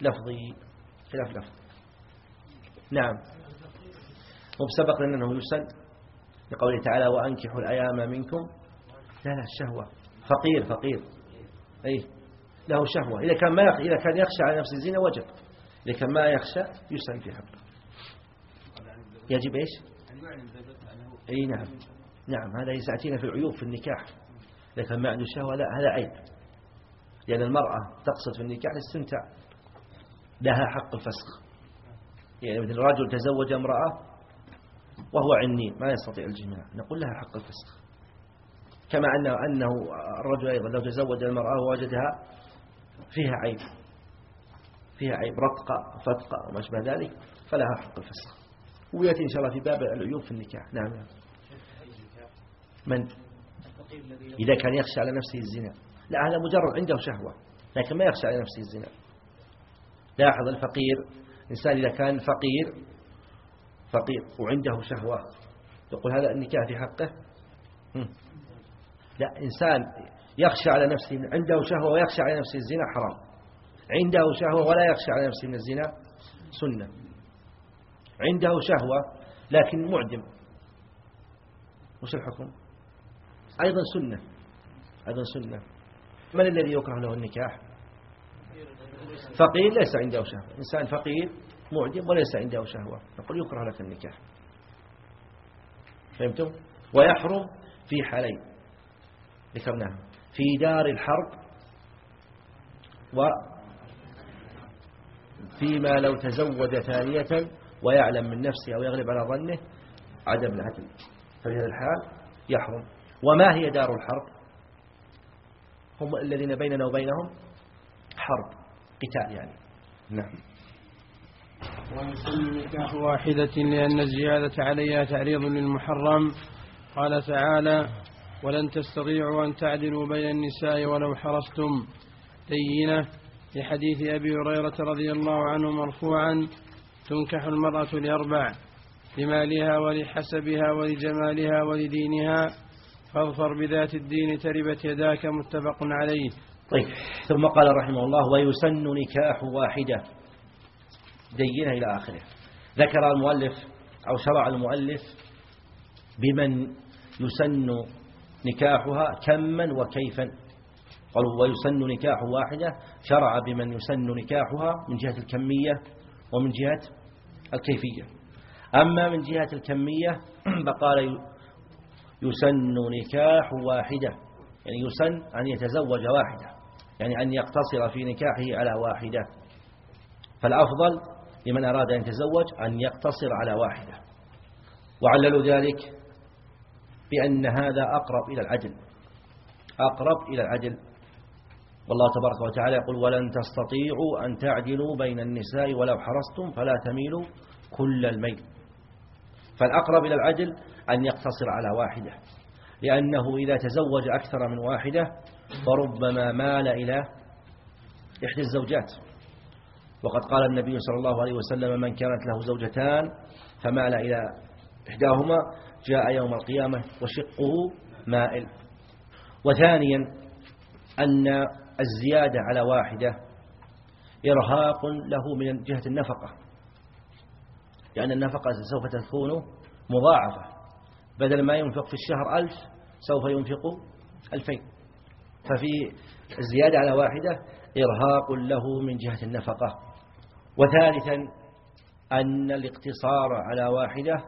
S2: لفظي. خلاف لفظي. نعم. وبسبق لنا أنه يسن لقوله تعالى وأنكحوا الأيام منكم لا لا الشهوة فقير فقير. أي له شهوة. إذا كان ما إذا كان يخشى على نفسه الزنا وجب. إذا كان ما يخشى يسن في حقه يجب إيش؟ أي نعم. نعم هذا يسأتينا في العيوب في النكاح. إذا كان ما عنده شهوة لا هذا عيب. لأن المرأة تقصد في النكاح الاستمتاع لها حق الفسخ. يعني مثل رجل تزوج امرأة وهو عني ما يستطيع الجماع. نقول لها حق الفسخ. كما أنه, أنه الرجل أيضا لو تزوج المرأة ووجدها فيها عيب. فيها عيب. رتقة فتقة وما شبه ذلك فلها حق الفسخ. ويأتي إن شاء الله في باب العيوب في النكاح. نعم. نعم من؟ إذا كان يخشى على نفسه الزنا. لا هذا مجرد عنده شهوة لكن ما يخشى على نفسه الزنا. لاحظ الفقير إنسان إذا كان فقير فقير وعنده شهوة يقول هذا النكاح في حقه؟ إنسان يخشى على نفسه عنده شهوة ويخشى على نفسه الزنا حرام. عنده شهوة ولا يخشى على نفسه من الزنا سنة. عنده شهوة لكن معدم. وش الحكم؟ أيضا سنة. أيضا سنة. من الذي يكره له النكاح؟ فقير ليس عنده شهوة. إنسان فقير معجب وليس عنده شهوة. نقول يكره لك النكاح. فهمتم؟ ويحرم في حالين. ذكرناها. في دار الحرب و فيما لو تزوج ثانية ويعلم من نفسه أو يغلب على ظنه عدم العدل ففي هذا الحال يحرم. وما هي دار الحرب؟ هم الذين بيننا وبينهم حرب قتال يعني. نعم.
S1: ويسمى نكاح واحدة لأن الزيادة عليها تعريض للمحرم. قال تعالى ولن تستطيعوا أن تعدلوا بين النساء ولو حرصتم. دينة لحديث أبي هريرة رضي الله عنه مرفوعا تنكح المرأة لأربع لمالها ولحسبها ولجمالها ولدينها. فاظفر بذات الدين تربت يداك متفق عليه.
S2: طيب ثم قال رحمه الله ويسن نكاح واحدة. دينة إلى آخره. ذكر المؤلف أو شرع المؤلف بمن يسن نكاحها كما وكيفا. قالوا ويسن نكاح واحدة شرع بمن يسن نكاحها من جهة الكمية ومن جهة الكيفية. أما من جهة الكمية فقال يسن نكاح واحدة. يعني يسن أن يتزوج واحدة يعني أن يقتصر في نكاحه على واحدة. فالأفضل لمن أراد أن يتزوج أن يقتصر على واحدة. وعللوا ذلك بأن هذا أقرب إلى العدل أقرب إلى العدل والله تبارك وتعالى يقول ولن تستطيعوا أن تعدلوا بين النساء ولو حرصتم فلا تميلوا كل الميل. فالأقرب إلى العدل أن يقتصر على واحدة لأنه إذا تزوج أكثر من واحدة فربما مال إلى إحدى الزوجات. وقد قال النبي صلى الله عليه وسلم من كانت له زوجتان فمال إلى إحداهما جاء يوم القيامة وشقه مائل. وثانيا أن الزيادة على واحدة إرهاق له من جهة النفقة لأن النفقة سوف تكون مضاعفة. بدل ما ينفق في الشهر ألف سوف ينفق ألفين. ففي الزيادة على واحدة إرهاق له من جهة النفقة. وثالثا أن الاقتصار على واحدة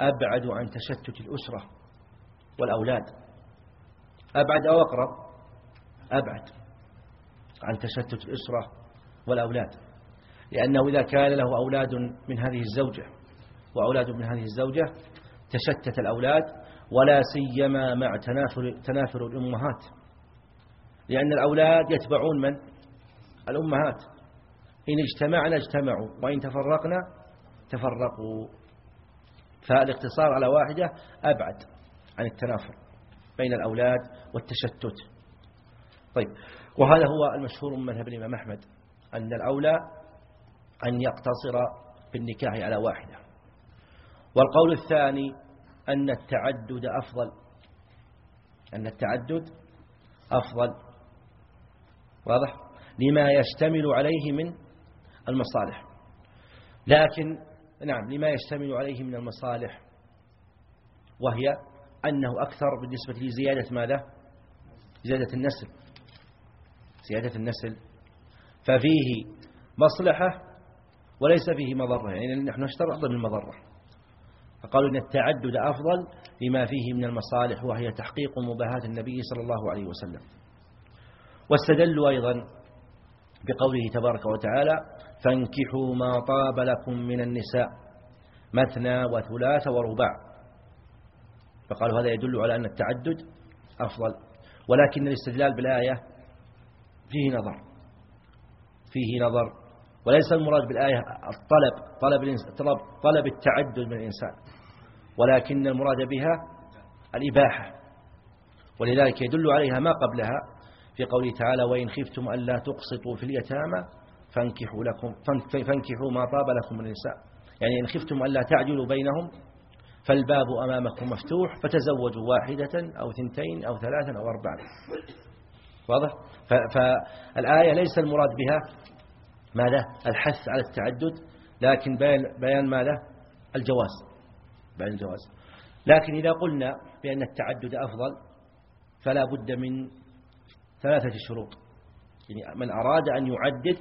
S2: أبعد عن تشتت الأسرة والأولاد. أبعد أو أقرب؟ أبعد عن تشتت الأسرة والأولاد. لأنه إذا كان له أولاد من هذه الزوجة وأولاد من هذه الزوجة تشتت الأولاد ولا سيما مع تنافر, تنافر الأمهات. لأن الأولاد يتبعون من؟ الأمهات. إن اجتمعنا اجتمعوا وإن تفرقنا تفرقوا. فالاقتصار على واحدة أبعد عن التنافر بين الأولاد والتشتت. طيب وهذا هو المشهور من مذهب الإمام أحمد أن الأولى أن يقتصر بالنكاح على واحدة. والقول الثاني أن التعدد أفضل أن التعدد أفضل. واضح؟ لما يشتمل عليه من المصالح. لكن نعم لما يشتمل عليه من المصالح وهي أنه أكثر بالنسبة لزيادة ماذا؟ زيادة النسل. زيادة النسل. ففيه مصلحة وليس فيه مضرة يعني نحن نشترط بالمضرة فقالوا أن التعدد أفضل لما فيه من المصالح وهي تحقيق مباهات النبي صلى الله عليه وسلم. واستدلوا أيضا بقوله تبارك وتعالى فانكحوا ما طاب لكم من النساء مثنى وثلاث ورباع. فقالوا هذا يدل على أن التعدد أفضل. ولكن الاستدلال بالآية فيه نظر فيه نظر. وليس المراد بالآية الطلب طلب طلب طلب التعدد من الإنسان. ولكن المراد بها الإباحة. ولذلك يدل عليها ما قبلها في قوله تعالى وإن خفتم ألا تقسطوا في اليتامى فانكحوا لكم فانكحوا ما طاب لكم من النساء. يعني إن خفتم ألا تعجلوا بينهم فالباب أمامكم مفتوح فتزوجوا واحدة أو ثنتين أو ثلاثا أو أربعة واضح؟ فالآية ليس المراد بها ماذا؟ الحث على التعدد لكن بيان, بيان ماذا؟ الجواز. بيان الجواز. لكن إذا قلنا بأن التعدد أفضل فلا بد من ثلاثة شروط. يعني من أراد أن يعدد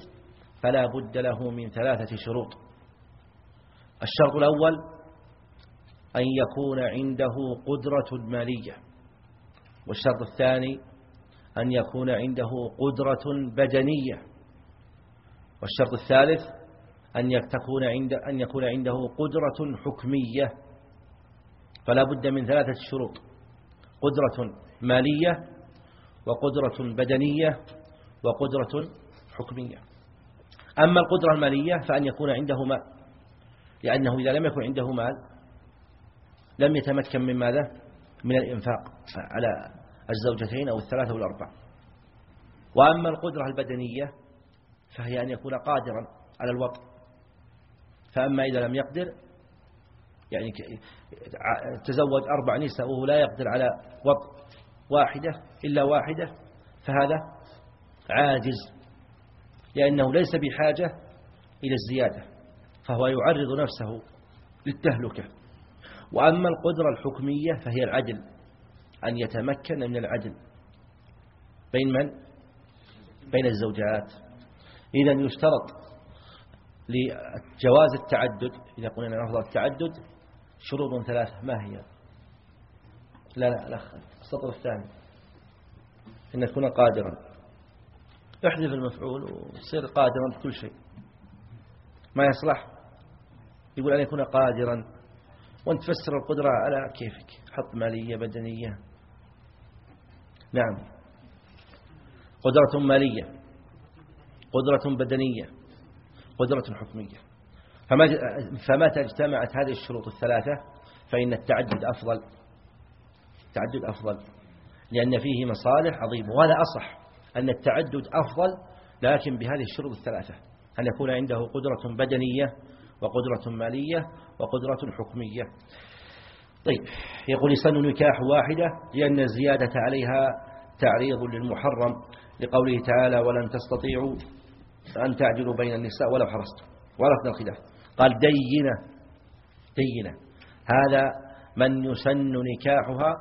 S2: فلا بد له من ثلاثة شروط. الشرط الأول أن يكون عنده قدرة مالية. والشرط الثاني أن يكون عنده قدرة بدنية. والشرط الثالث أن تكون عند أن يكون عنده قدرة حكمية. فلا بد من ثلاثة شروط قدرة مالية وقدرة بدنية وقدرة حكمية. أما القدرة المالية فأن يكون عنده مال. لأنه إذا لم يكن عنده مال لم يتمكن من ماذا؟ من الإنفاق على الزوجتين أو الثلاثة أو الأربع وأما القدرة البدنية فهي أن يكون قادرا على الوطن فأما إذا لم يقدر يعني تزوج أربع نساء وهو لا يقدر على وطن واحدة إلا واحدة فهذا عاجز. لأنه ليس بحاجة إلى الزيادة فهو يعرض نفسه للتهلكة. وأما القدرة الحكمية فهي العدل أن يتمكن من العدل. بين من؟ بين الزوجات. إذا يشترط لجواز التعدد إذا قلنا أفضل التعدد شروط ثلاثة. ما هي؟ لا لا لا السطر الثاني. أن تكون قادرا. احذف المفعول وتصير قادرا بكل شيء. ما يصلح؟ يقول أن يكون قادرا. وأنت تفسر القدرة على كيفك. حط مالية بدنية. نعم. قدرة مالية. قدرة بدنية. قدرة حكمية. فمتى اجتمعت هذه الشروط الثلاثة فإن التعدد أفضل. التعدد أفضل. لأن فيه مصالح عظيمة. وهذا أصح. أن التعدد أفضل لكن بهذه الشروط الثلاثة. أن يكون عنده قدرة بدنية وقدرة مالية وقدرة حكمية. طيب يقول يسن نكاح واحدة لأن الزيادة عليها تعريض للمحرم لقوله تعالى ولن تستطيعوا أن تعدلوا بين النساء ولو حرصتم ورفض الخلاف. قال دينة دينة. هذا من يسن نكاحها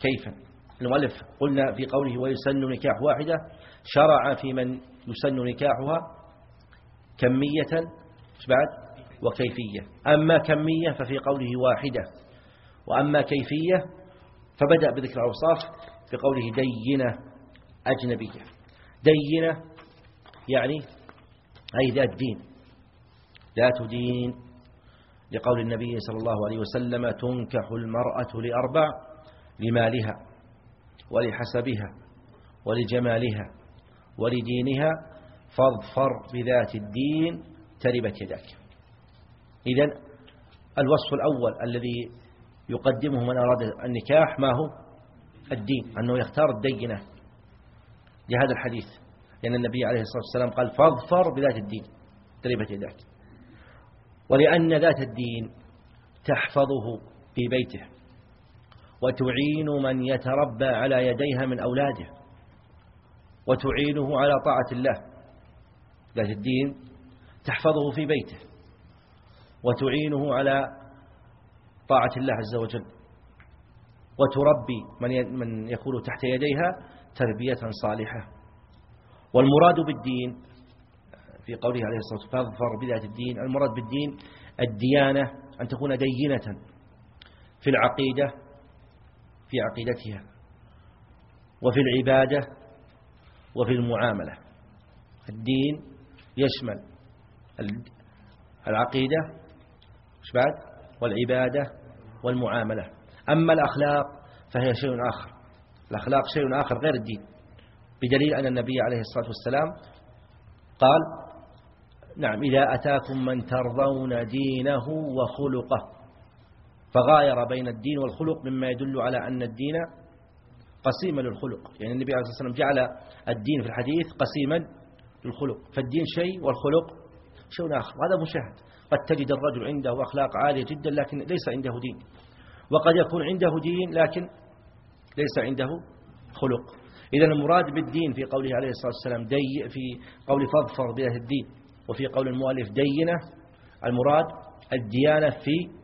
S2: كيفا؟ المؤلف قلنا في قوله ويسن نكاح واحدة شرع في من يسن نكاحها كمية بعد؟ وكيفية. أما كمية ففي قوله واحدة وأما كيفية فبدأ بذكر أوصاف في قوله دينة أجنبية. دينة يعني أي ذات دين. ذات دين لقول النبي صلى الله عليه وسلم تنكح المرأة لأربع لمالها. ولحسبها ولجمالها ولدينها فاظفر بذات الدين تربت يداك. إذا الوصف الأول الذي يقدمه من أراد النكاح ما هو؟ الدين أنه يختار الدينة لهذا الحديث لأن النبي عليه الصلاة والسلام قال فاظفر بذات الدين تربت يداك. ولأن ذات الدين تحفظه في بيته. وتعين من يتربى على يديها من أولاده وتعينه على طاعة الله ذات الدين تحفظه في بيته وتعينه على طاعة الله عز وجل وتربي من من يكون تحت يديها تربية صالحة. والمراد بالدين في قوله عليه الصلاة والسلام فاظفر بذات الدين المراد بالدين الديانة أن تكون دينة في العقيدة في عقيدتها وفي العبادة وفي المعاملة. الدين يشمل العقيدة بعد؟ والعبادة والمعاملة. أما الأخلاق فهي شيء آخر. الأخلاق شيء آخر غير الدين بدليل أن النبي عليه الصلاة والسلام قال نعم إذا أتاكم من ترضون دينه وخلقه فغاير بين الدين والخلق مما يدل على أن الدين قسيما للخلق. يعني النبي عليه الصلاة والسلام جعل الدين في الحديث قسيما للخلق. فالدين شيء والخلق شيء آخر. وهذا مشاهد قد تجد الرجل عنده أخلاق عالية جدا لكن ليس عنده دين. وقد يكون عنده دين لكن ليس عنده خلق. إذا المراد بالدين في قوله عليه الصلاة والسلام دي في قول فاظفر بله الدين. وفي قول المؤلف دينة المراد الديانة في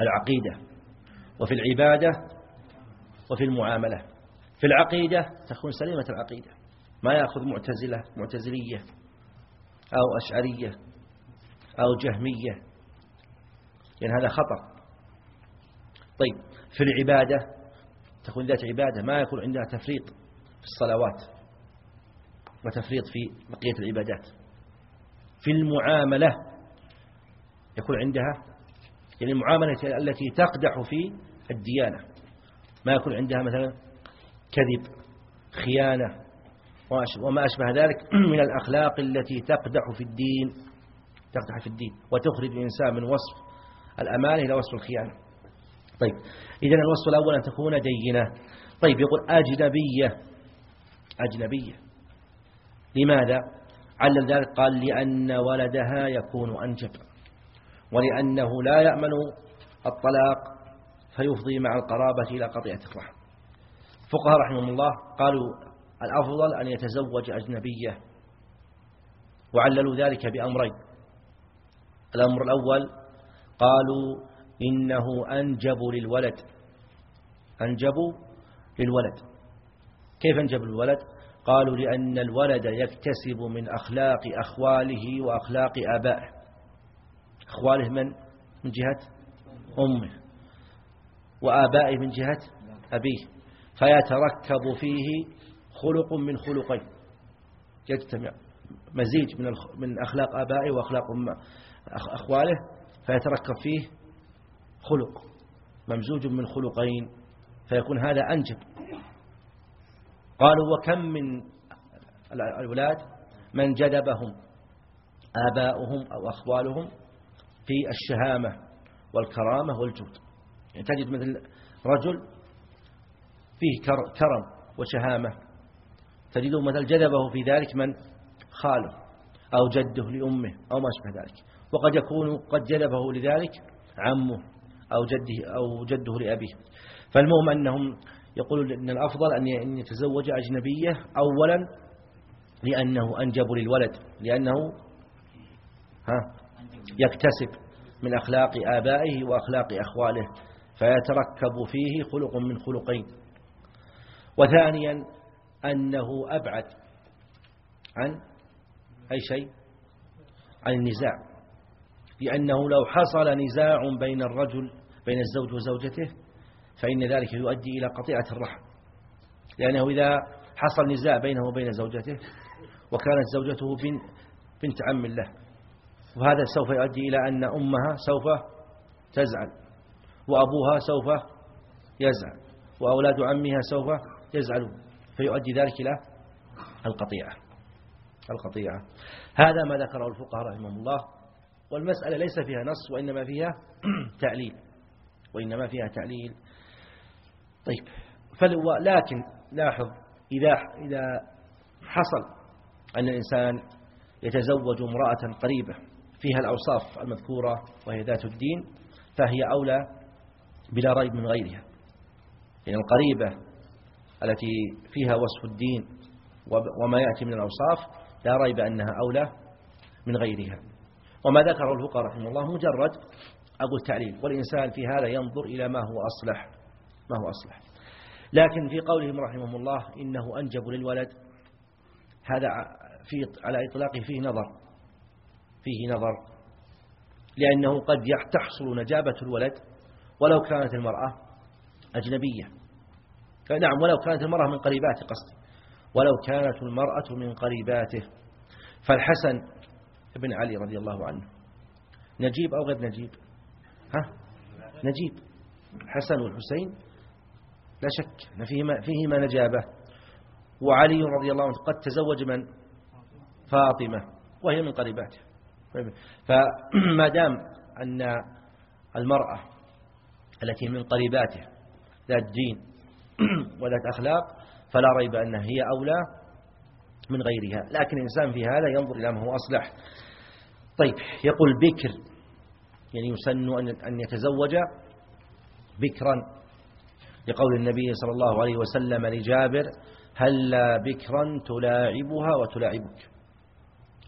S2: العقيدة وفي العبادة وفي المعاملة. في العقيدة تكون سليمة العقيدة. ما يأخذ معتزلة معتزلية أو أشعرية أو جهمية. يعني هذا خطر طيب في العبادة تكون ذات عبادة. ما يكون عندها تفريط في الصلوات وتفريط في بقية العبادات. في المعاملة يكون عندها يعني المعاملة التي تقدح في الديانة. ما يكون عندها مثلا كذب خيانة وما أشبه ذلك من الأخلاق التي تقدح في الدين تقدح في الدين وتخرج الإنسان من وصف الأمانة إلى وصف الخيانة. طيب إذا الوصف الأول أن تكون دينة. طيب يقول أجنبية أجنبية. لماذا؟ علل ذلك قال لأن ولدها يكون أنجب. ولأنه لا يأمن الطلاق فيفضي مع القرابة إلى قطيعة الرحم فقهاء رحمهم الله قالوا الأفضل أن يتزوج أجنبية وعللوا ذلك بأمرين. الأمر الأول قالوا إنه أنجب للولد. أنجب للولد. كيف أنجب للولد؟ قالوا لأن الولد يكتسب من أخلاق أخواله وأخلاق آبائه. أخواله من؟ من جهة أمه. وآبائه من جهة أبيه. فيتركب فيه خلق من خلقين. يجتمع مزيج من من أخلاق آبائه وأخلاق أخواله. فيتركب فيه خلق. ممزوج من خلقين. فيكون هذا أنجب. قالوا وكم من الأولاد من جدبهم آباؤهم أو أخوالهم في الشهامة والكرامة والجود. يعني تجد مثل رجل فيه كرم وشهامة. تجده مثل جذبه في ذلك من؟ خاله أو جده لأمه أو ما شبه ذلك. وقد يكون قد جذبه لذلك عمه أو جده أو جده لأبيه. فالمهم أنهم يقولون أن الأفضل أن يتزوج أجنبية أولا لأنه أنجب للولد لأنه ها؟ يكتسب من أخلاق آبائه وأخلاق أخواله فيتركب فيه خلق من خلقين. وثانيا أنه أبعد عن أي شيء؟ عن النزاع. لأنه لو حصل نزاع بين الرجل بين الزوج وزوجته فإن ذلك يؤدي إلى قطيعة الرحم. لأنه إذا حصل نزاع بينه وبين زوجته وكانت زوجته بنت عم له وهذا سوف يؤدي إلى أن أمها سوف تزعل وأبوها سوف يزعل وأولاد عمها سوف يزعلون فيؤدي ذلك إلى القطيعة القطيعة. هذا ما ذكره الفقهاء رحمهم الله والمسألة ليس فيها نص وإنما فيها تعليل وإنما فيها تعليل طيب فلو لكن لاحظ إذا إذا حصل أن الإنسان يتزوج امرأة قريبة فيها الأوصاف المذكورة وهي ذات الدين فهي أولى بلا ريب من غيرها. يعني القريبة التي فيها وصف الدين وما يأتي من الأوصاف لا ريب أنها أولى من غيرها. وما ذكره الفقهاء رحمه الله مجرد أقول تعليل والإنسان في هذا ينظر إلى ما هو أصلح ما هو أصلح. لكن في قولهم رحمهم الله إنه أنجب للولد هذا في على إطلاقه فيه نظر. فيه نظر لأنه قد تحصل نجابة الولد ولو كانت المرأة أجنبية. نعم ولو كانت المرأة من قريباته قصدي ولو كانت المرأة من قريباته. فالحسن بن علي رضي الله عنه نجيب أو غير نجيب؟ ها؟ نجيب. حسن والحسين لا شك فيهما, فيهما نجابة. وعلي رضي الله عنه قد تزوج من؟ فاطمة وهي من قريباته. فما دام أن المرأة التي من قريباته ذات دين وذات أخلاق فلا ريب أنها هي أولى من غيرها. لكن الإنسان في هذا ينظر إلى ما هو أصلح. طيب يقول بكر يعني يسن أن يتزوج بكرا لقول النبي صلى الله عليه وسلم لجابر هلا بكرا تلاعبها وتلاعبك؟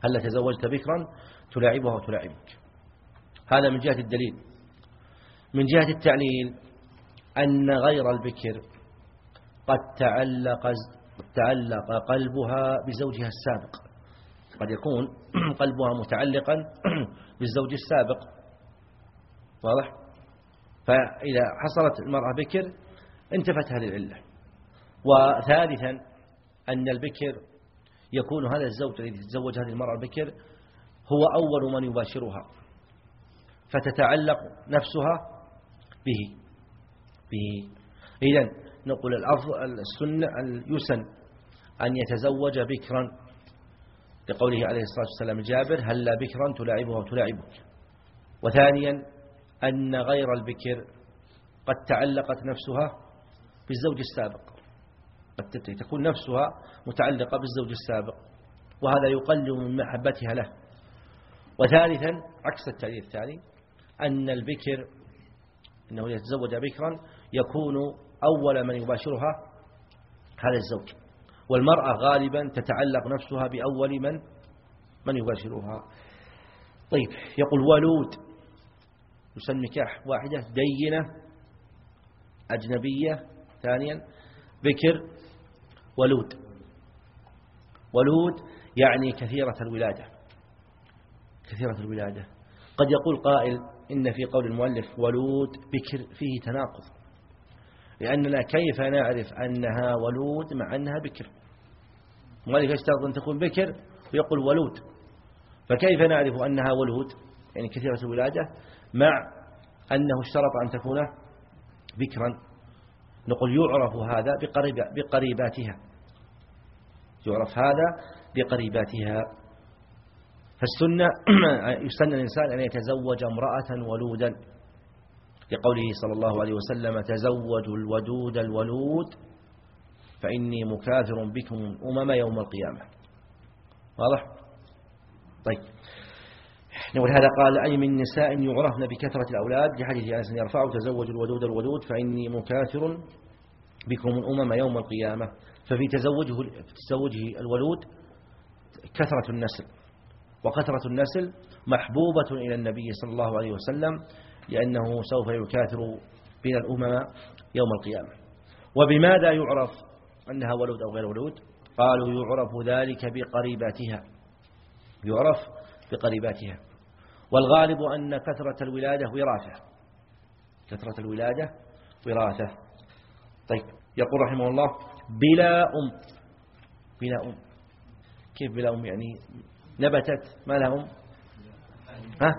S2: هلا تزوجت بكرا؟ تلاعبها وتلاعبك. هذا من جهة الدليل. من جهة التعليل أن غير البكر قد تعلق تعلق قلبها بزوجها السابق. قد يكون قلبها متعلقا بالزوج السابق. واضح؟ فإذا حصلت المرأة بكر انتفت هذه العلة. وثالثا أن البكر يكون هذا الزوج الذي يتزوج هذه المرأة البكر هو أول من يباشرها فتتعلق نفسها به به. إذن نقول الأفضل السنة يسن أن يتزوج بكرا لقوله عليه الصلاة والسلام جابر هلا بكرا تلاعبها وتلاعبك؟ وثانيا أن غير البكر قد تعلقت نفسها بالزوج السابق. قد تكون نفسها متعلقة بالزوج السابق وهذا يقل من محبتها له. وثالثا عكس التعليل الثاني أن البكر أنه يتزوج بكرا يكون أول من يباشرها هذا الزوج. والمرأة غالبا تتعلق نفسها بأول من من يباشرها. طيب يقول ولود يسمى نكاح واحدة دينة أجنبية ثانيا بكر ولود. ولود يعني كثيرة الولادة. كثيرة الولادة. قد يقول قائل إن في قول المؤلف ولود بكر فيه تناقض لأننا كيف نعرف أنها ولود مع أنها بكر؟ مالك يشترط أن تكون بكر ويقول ولود. فكيف نعرف أنها ولود؟ يعني كثيرة الولادة مع أنه اشترط أن تكون بكرا. نقول يعرف هذا بقريب بقريباتها. يعرف هذا بقريباتها. فالسنة يسن الإنسان أن يتزوج امرأة ولودا. لقوله صلى الله عليه وسلم تزوجوا الودود الولود فإني مكاثر بكم أمم يوم القيامة. واضح؟ طيب. نقول هذا قال أي من نساء يعرفن بكثرة الأولاد. لحديث أنس يرفع تزوج الودود الودود فإني مكاثر بكم الأمم يوم القيامة. ففي تزوجه, في تزوجه الولود كثرة النسل. وكثرة النسل محبوبة إلى النبي صلى الله عليه وسلم لأنه سوف يكاثر بين الأمم يوم القيامة. وبماذا يعرف أنها ولود أو غير ولود قالوا يعرف ذلك بقريباتها. يعرف بقريباتها. والغالب أن كثرة الولادة وراثة. كثرة الولادة وراثة. طيب يقول رحمه الله بلا أم. بلا أم. كيف بلا أم يعني نبتت. ما لها أم ها؟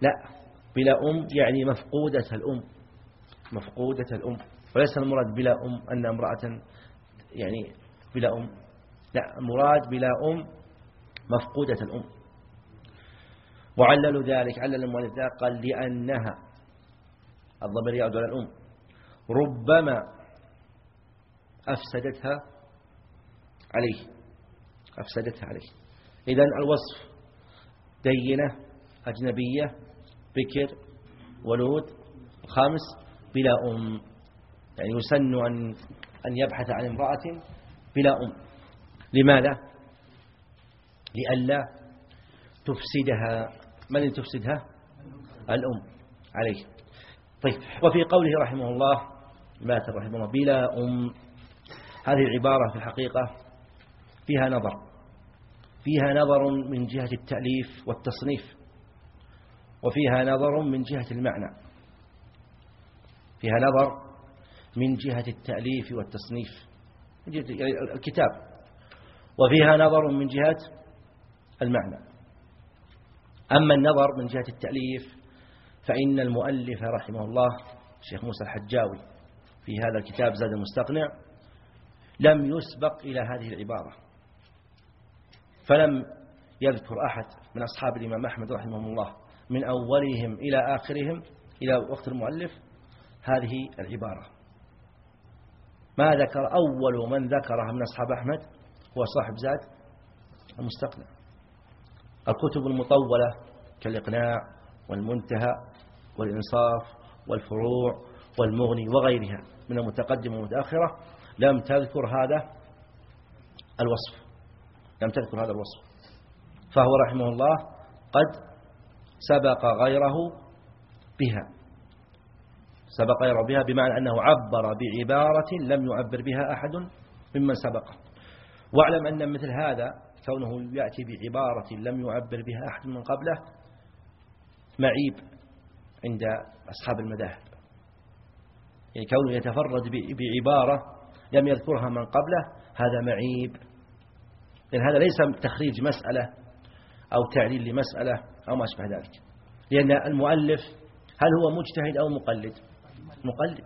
S2: لا. بلا أم يعني مفقودة الأم. مفقودة الأم. وليس المراد بلا أم أن امرأة يعني بلا أم. لا المراد بلا أم مفقودة الأم. وعللوا ذلك علل المؤلف قال لأنها الضمير يعود على الأم. ربما أفسدتها عليه. أفسدتها عليه. إذن الوصف دينة أجنبية بكر ولود خامس بلا أم. يعني يسن أن أن يبحث عن امرأة بلا أم. لماذا؟ لئلا تفسدها. من تفسدها؟ الأم عليه. طيب وفي قوله رحمه الله مات رحمه الله بلا أم. هذه العبارة في الحقيقة فيها نظر. فيها نظر من جهة التأليف والتصنيف وفيها نظر من جهة المعنى فيها نظر من جهة التأليف والتصنيف الكتاب وفيها نظر من جهة المعنى. أما النظر من جهة التأليف فإن المؤلف رحمه الله الشيخ موسى الحجاوي في هذا الكتاب زاد المستقنع لم يسبق إلى هذه العبارة. فلم يذكر أحد من أصحاب الإمام أحمد رحمه الله من أولهم إلى آخرهم إلى وقت المؤلف هذه العبارة. ما ذكر أول من ذكرها من أصحاب أحمد هو صاحب زاد المستقنع. الكتب المطولة كالإقناع والمنتهى والإنصاف والفروع والمغني وغيرها من المتقدمة والمتأخرة لم تذكر هذا الوصف. لم تذكر هذا الوصف. فهو رحمه الله قد سبق غيره بها. سبق غيره بها بمعنى أنه عبر بعبارة لم يعبر بها أحد ممن سبقه. واعلم أن مثل هذا كونه يأتي بعبارة لم يعبر بها أحد من قبله معيب عند أصحاب المذاهب. يعني كونه يتفرد بعبارة لم يذكرها من قبله هذا معيب. لأن هذا ليس تخريج مسألة أو تعليل لمسألة أو ما أشبه ذلك. لأن المؤلف هل هو مجتهد أو مقلد؟ مقلد.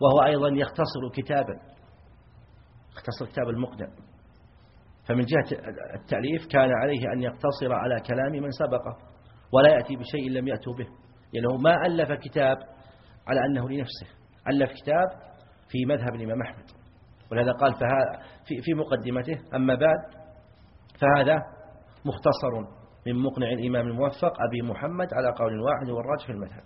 S2: وهو أيضا يختصر كتابا اختصر كتاب المقدم. فمن جهة التأليف كان عليه أن يقتصر على كلام من سبقه ولا يأتي بشيء لم يأتوا به. لأنه ما ألف كتاب على أنه لنفسه. ألف كتاب في مذهب الإمام أحمد. ولهذا قال في في مقدمته. أما بعد فهذا مختصر من مقنع الإمام الموفق أبي محمد على قول واحد والراجح في المذهب.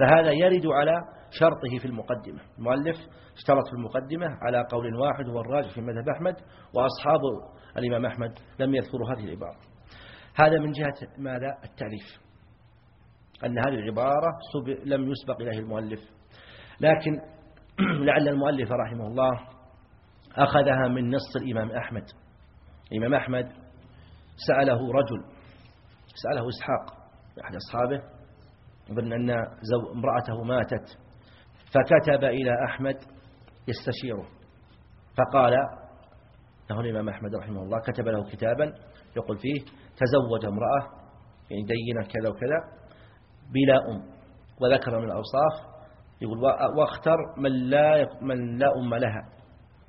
S2: فهذا يرد على شرطه في المقدمة. المؤلف اشترط في المقدمة على قول واحد والراجح في مذهب أحمد وأصحاب الإمام أحمد لم يذكروا هذه العبارة. هذا من جهة ماذا؟ التعريف. أن هذه العبارة لم يسبق إليه المؤلف. لكن لعل المؤلف رحمه الله أخذها من نص الإمام أحمد. الإمام أحمد سأله رجل سأله إسحاق أحد أصحابه ظن أن امرأته ماتت فكتب إلى أحمد يستشيره. فقال له الإمام أحمد رحمه الله كتب له كتابا يقول فيه تزوج امرأة يعني دينة كذا وكذا بلا أم وذكر من الأوصاف يقول واختر من لا من لا أم لها.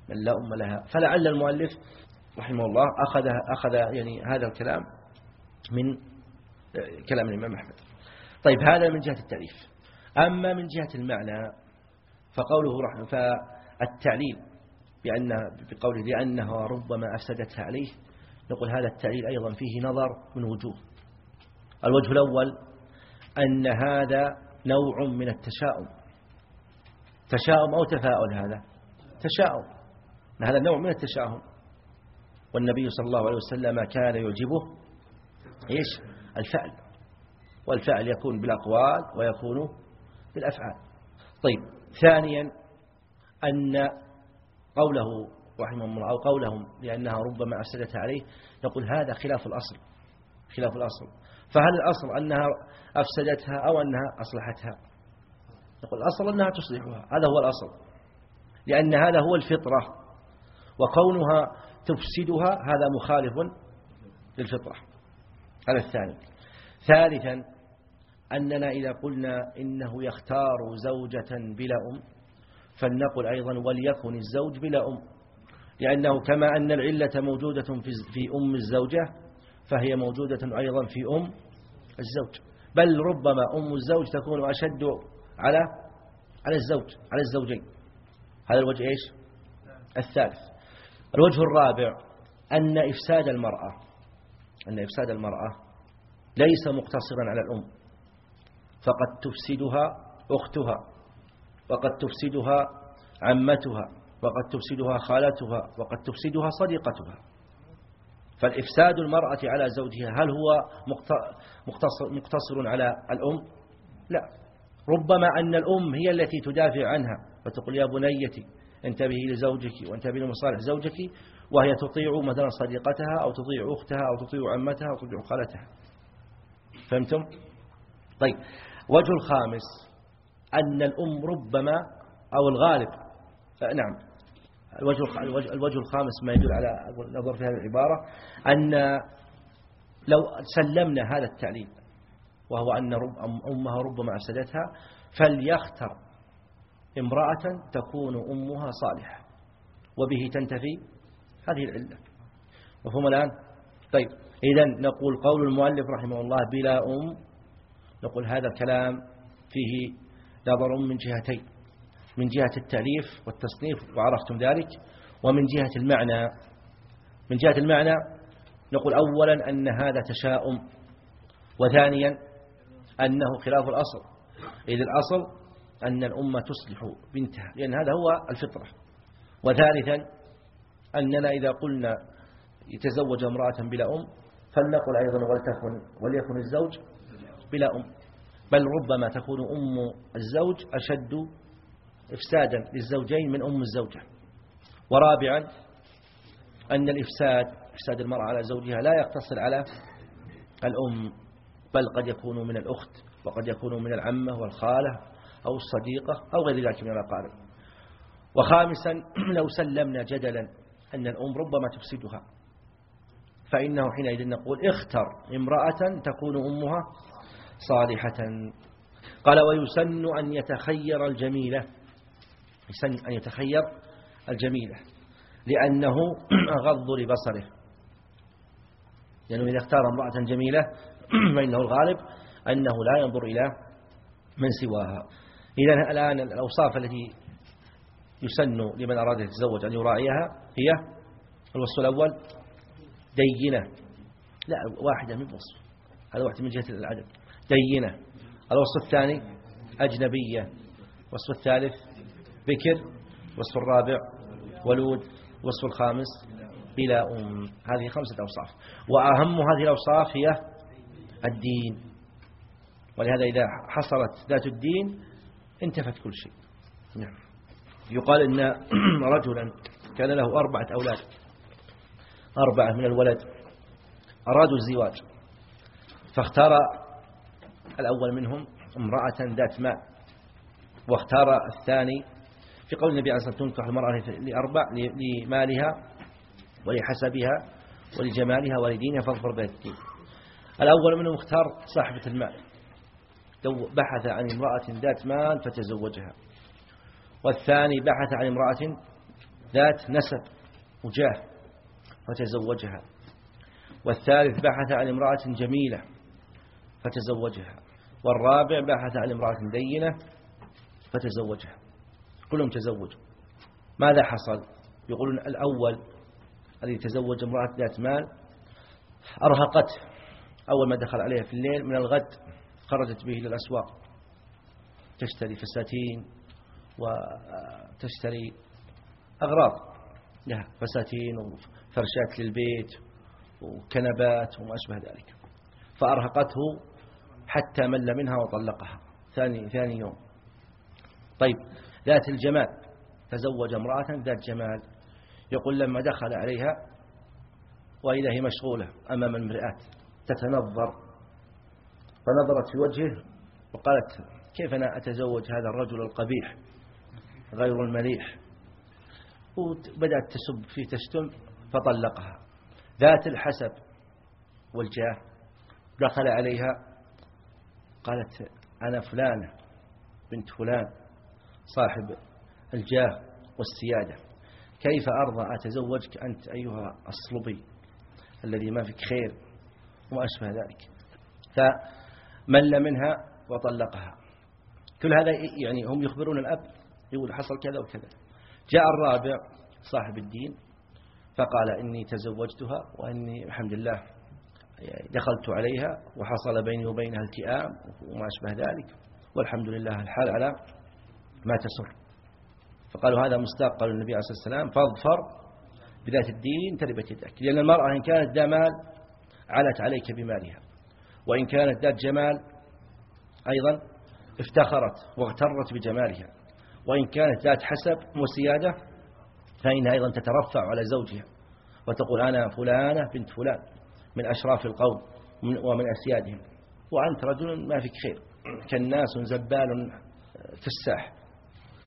S2: من لا أم لها. فلعل المؤلف رحمه الله أخذ أخذ يعني هذا الكلام من كلام الإمام أحمد. طيب هذا من جهة التعريف أما من جهة المعنى فقوله رحمه فالتعليل بأن بقوله لأنها ربما أفسدتها عليه نقول هذا التعليل أيضا فيه نظر من وجوه. الوجه الأول أن هذا نوع من التشاؤم. تشاؤم أو تفاؤل هذا؟ تشاؤم. هذا نوع من التشاؤم. والنبي صلى الله عليه وسلم كان يعجبه إيش؟ الفعل. والفعل يكون بالأقوال ويكون بالأفعال. طيب ثانيا أن قوله رحمه الله أو قولهم لأنها ربما أفسدت عليه يقول هذا خلاف الأصل. خلاف الأصل. فهل الأصل أنها أفسدتها أو أنها أصلحتها؟ يقول الأصل أنها تصلحها. هذا هو الأصل. لأن هذا هو الفطرة. وكونها تفسدها هذا مخالف للفطرة. هذا الثاني. ثالثا أننا إذا قلنا إنه يختار زوجة بلا أم فلنقل أيضا وليكن الزوج بلا أم. لأنه كما أن العلة موجودة في أم الزوجة فهي موجودة أيضا في أم الزوج. بل ربما أم الزوج تكون أشد على على الزوج على الزوجين. هذا الوجه إيش؟ الثالث. الوجه الرابع أن إفساد المرأة أن إفساد المرأة ليس مقتصرا على الأم فقد تفسدها أختها وقد تفسدها عمتها وقد تفسدها خالتها وقد تفسدها صديقتها. فالإفساد المرأة على زوجها هل هو مقتصر, مقتصر على الأم؟ لا. ربما أن الأم هي التي تدافع عنها فتقول يا بنيتي انتبهي لزوجك وانتبهي لمصالح زوجك وهي تطيع مثلا صديقتها أو تطيع أختها أو تطيع عمتها أو تطيع خالتها. فهمتم؟ طيب. وجه الخامس أن الأم ربما أو الغالب نعم. الوجه الوجه الخامس ما يدل على النظر في هذه العبارة أن لو سلمنا هذا التعليم وهو أن أمها ربما أفسدتها فليختر. امرأة تكون أمها صالحة وبه تنتفي هذه العلة. مفهوم الآن؟ طيب إذا نقول قول المؤلف رحمه الله بلا أم نقول هذا الكلام فيه نظر من جهتين من جهة التأليف والتصنيف وعرفتم ذلك ومن جهة المعنى. من جهة المعنى نقول أولا أن هذا تشاؤم وثانيا أنه خلاف الأصل. إذ الأصل أن الأمة تصلح بنتها لأن هذا هو الفطرة. وثالثا أننا إذا قلنا يتزوج امرأة بلا أم فلنقل أيضا ولتكن وليكن الزوج بلا أم. بل ربما تكون أم الزوج أشد إفسادا للزوجين من أم الزوجة. ورابعا أن الإفساد إفساد المرأة على زوجها لا يقتصر على الأم بل قد يكون من الأخت وقد يكون من العمة والخالة. أو الصديقة أو غير ذلك من الأقارب. وخامسا لو سلمنا جدلا أن الأم ربما تفسدها فإنه حينئذ نقول اختر امرأة تكون أمها صالحة. قال ويسن أن يتخير الجميلة يسن أن يتخير الجميلة لأنه أغض لبصره. لأنه إذا اختار امرأة جميلة فإنه الغالب أنه لا ينظر إلى من سواها. إذا الآن الأوصاف التي يسن لمن أراد يتزوج أن يراعيها هي الوصف الأول دينة. لا واحدة من وصف. هذا واحد من جهة العدد. دينة. الوصف الثاني أجنبية. الوصف الثالث بكر. الوصف الرابع ولود. الوصف الخامس بلا أم. هذه خمسة أوصاف. وأهم هذه الأوصاف هي الدين. ولهذا إذا حصلت ذات الدين انتفت كل شيء. نعم. يقال إن رجلا كان له أربعة أولاد. أربعة من الولد. أرادوا الزواج. فاختار الأول منهم امرأة ذات مال واختار الثاني في قول النبي عليه الصلاة والسلام تنكح المرأة لأربع لمالها ولحسبها ولجمالها ولدينها فاظفر بها الدين. الأول منهم اختار صاحبة المال بحث عن امرأة ذات مال فتزوجها. والثاني بحث عن امرأة ذات نسب وجاه فتزوجها. والثالث بحث عن امرأة جميلة فتزوجها. والرابع بحث عن امرأة دينة فتزوجها. كلهم تزوجوا. ماذا حصل؟ يقولون الأول الذي تزوج امرأة ذات مال أرهقته. أول ما دخل عليها في الليل من الغد. خرجت به إلى الأسواق تشتري فساتين وتشتري أغراض. لها فساتين وفرشات للبيت وكنبات وما أشبه ذلك. فأرهقته حتى مل منها وطلقها. ثاني ثاني يوم. طيب ذات الجمال. تزوج امرأة ذات جمال. يقول لما دخل عليها وإذا هي مشغولة أمام المرآة. تتنظر. فنظرت في وجهه وقالت كيف أنا أتزوج هذا الرجل القبيح غير المليح؟ وبدأت تسب فيه تشتم فطلقها. ذات الحسب والجاه دخل عليها قالت أنا فلانة بنت فلان صاحب الجاه والسيادة. كيف أرضى أتزوجك أنت أيها الصلبي الذي ما فيك خير وما أشبه ذلك فمل منها وطلقها. كل هذا يعني هم يخبرون الأب يقول حصل كذا وكذا. جاء الرابع صاحب الدين فقال إني تزوجتها وإني الحمد لله دخلت عليها وحصل بيني وبينها التئام وما أشبه ذلك والحمد لله الحال على ما تسر فقالوا هذا قال النبي عليه الصلاة والسلام فاظفر بذات الدين تربت يدك لأن المرأة إن كانت ذا مال علت عليك بمالها. وإن كانت ذات جمال أيضا افتخرت واغترت بجمالها. وإن كانت ذات حسب وسيادة فإنها أيضا تترفع على زوجها وتقول أنا فلانة بنت فلان من أشراف القوم ومن أسيادهم. وأنت رجل ما فيك خير. كالناس زبال في الساح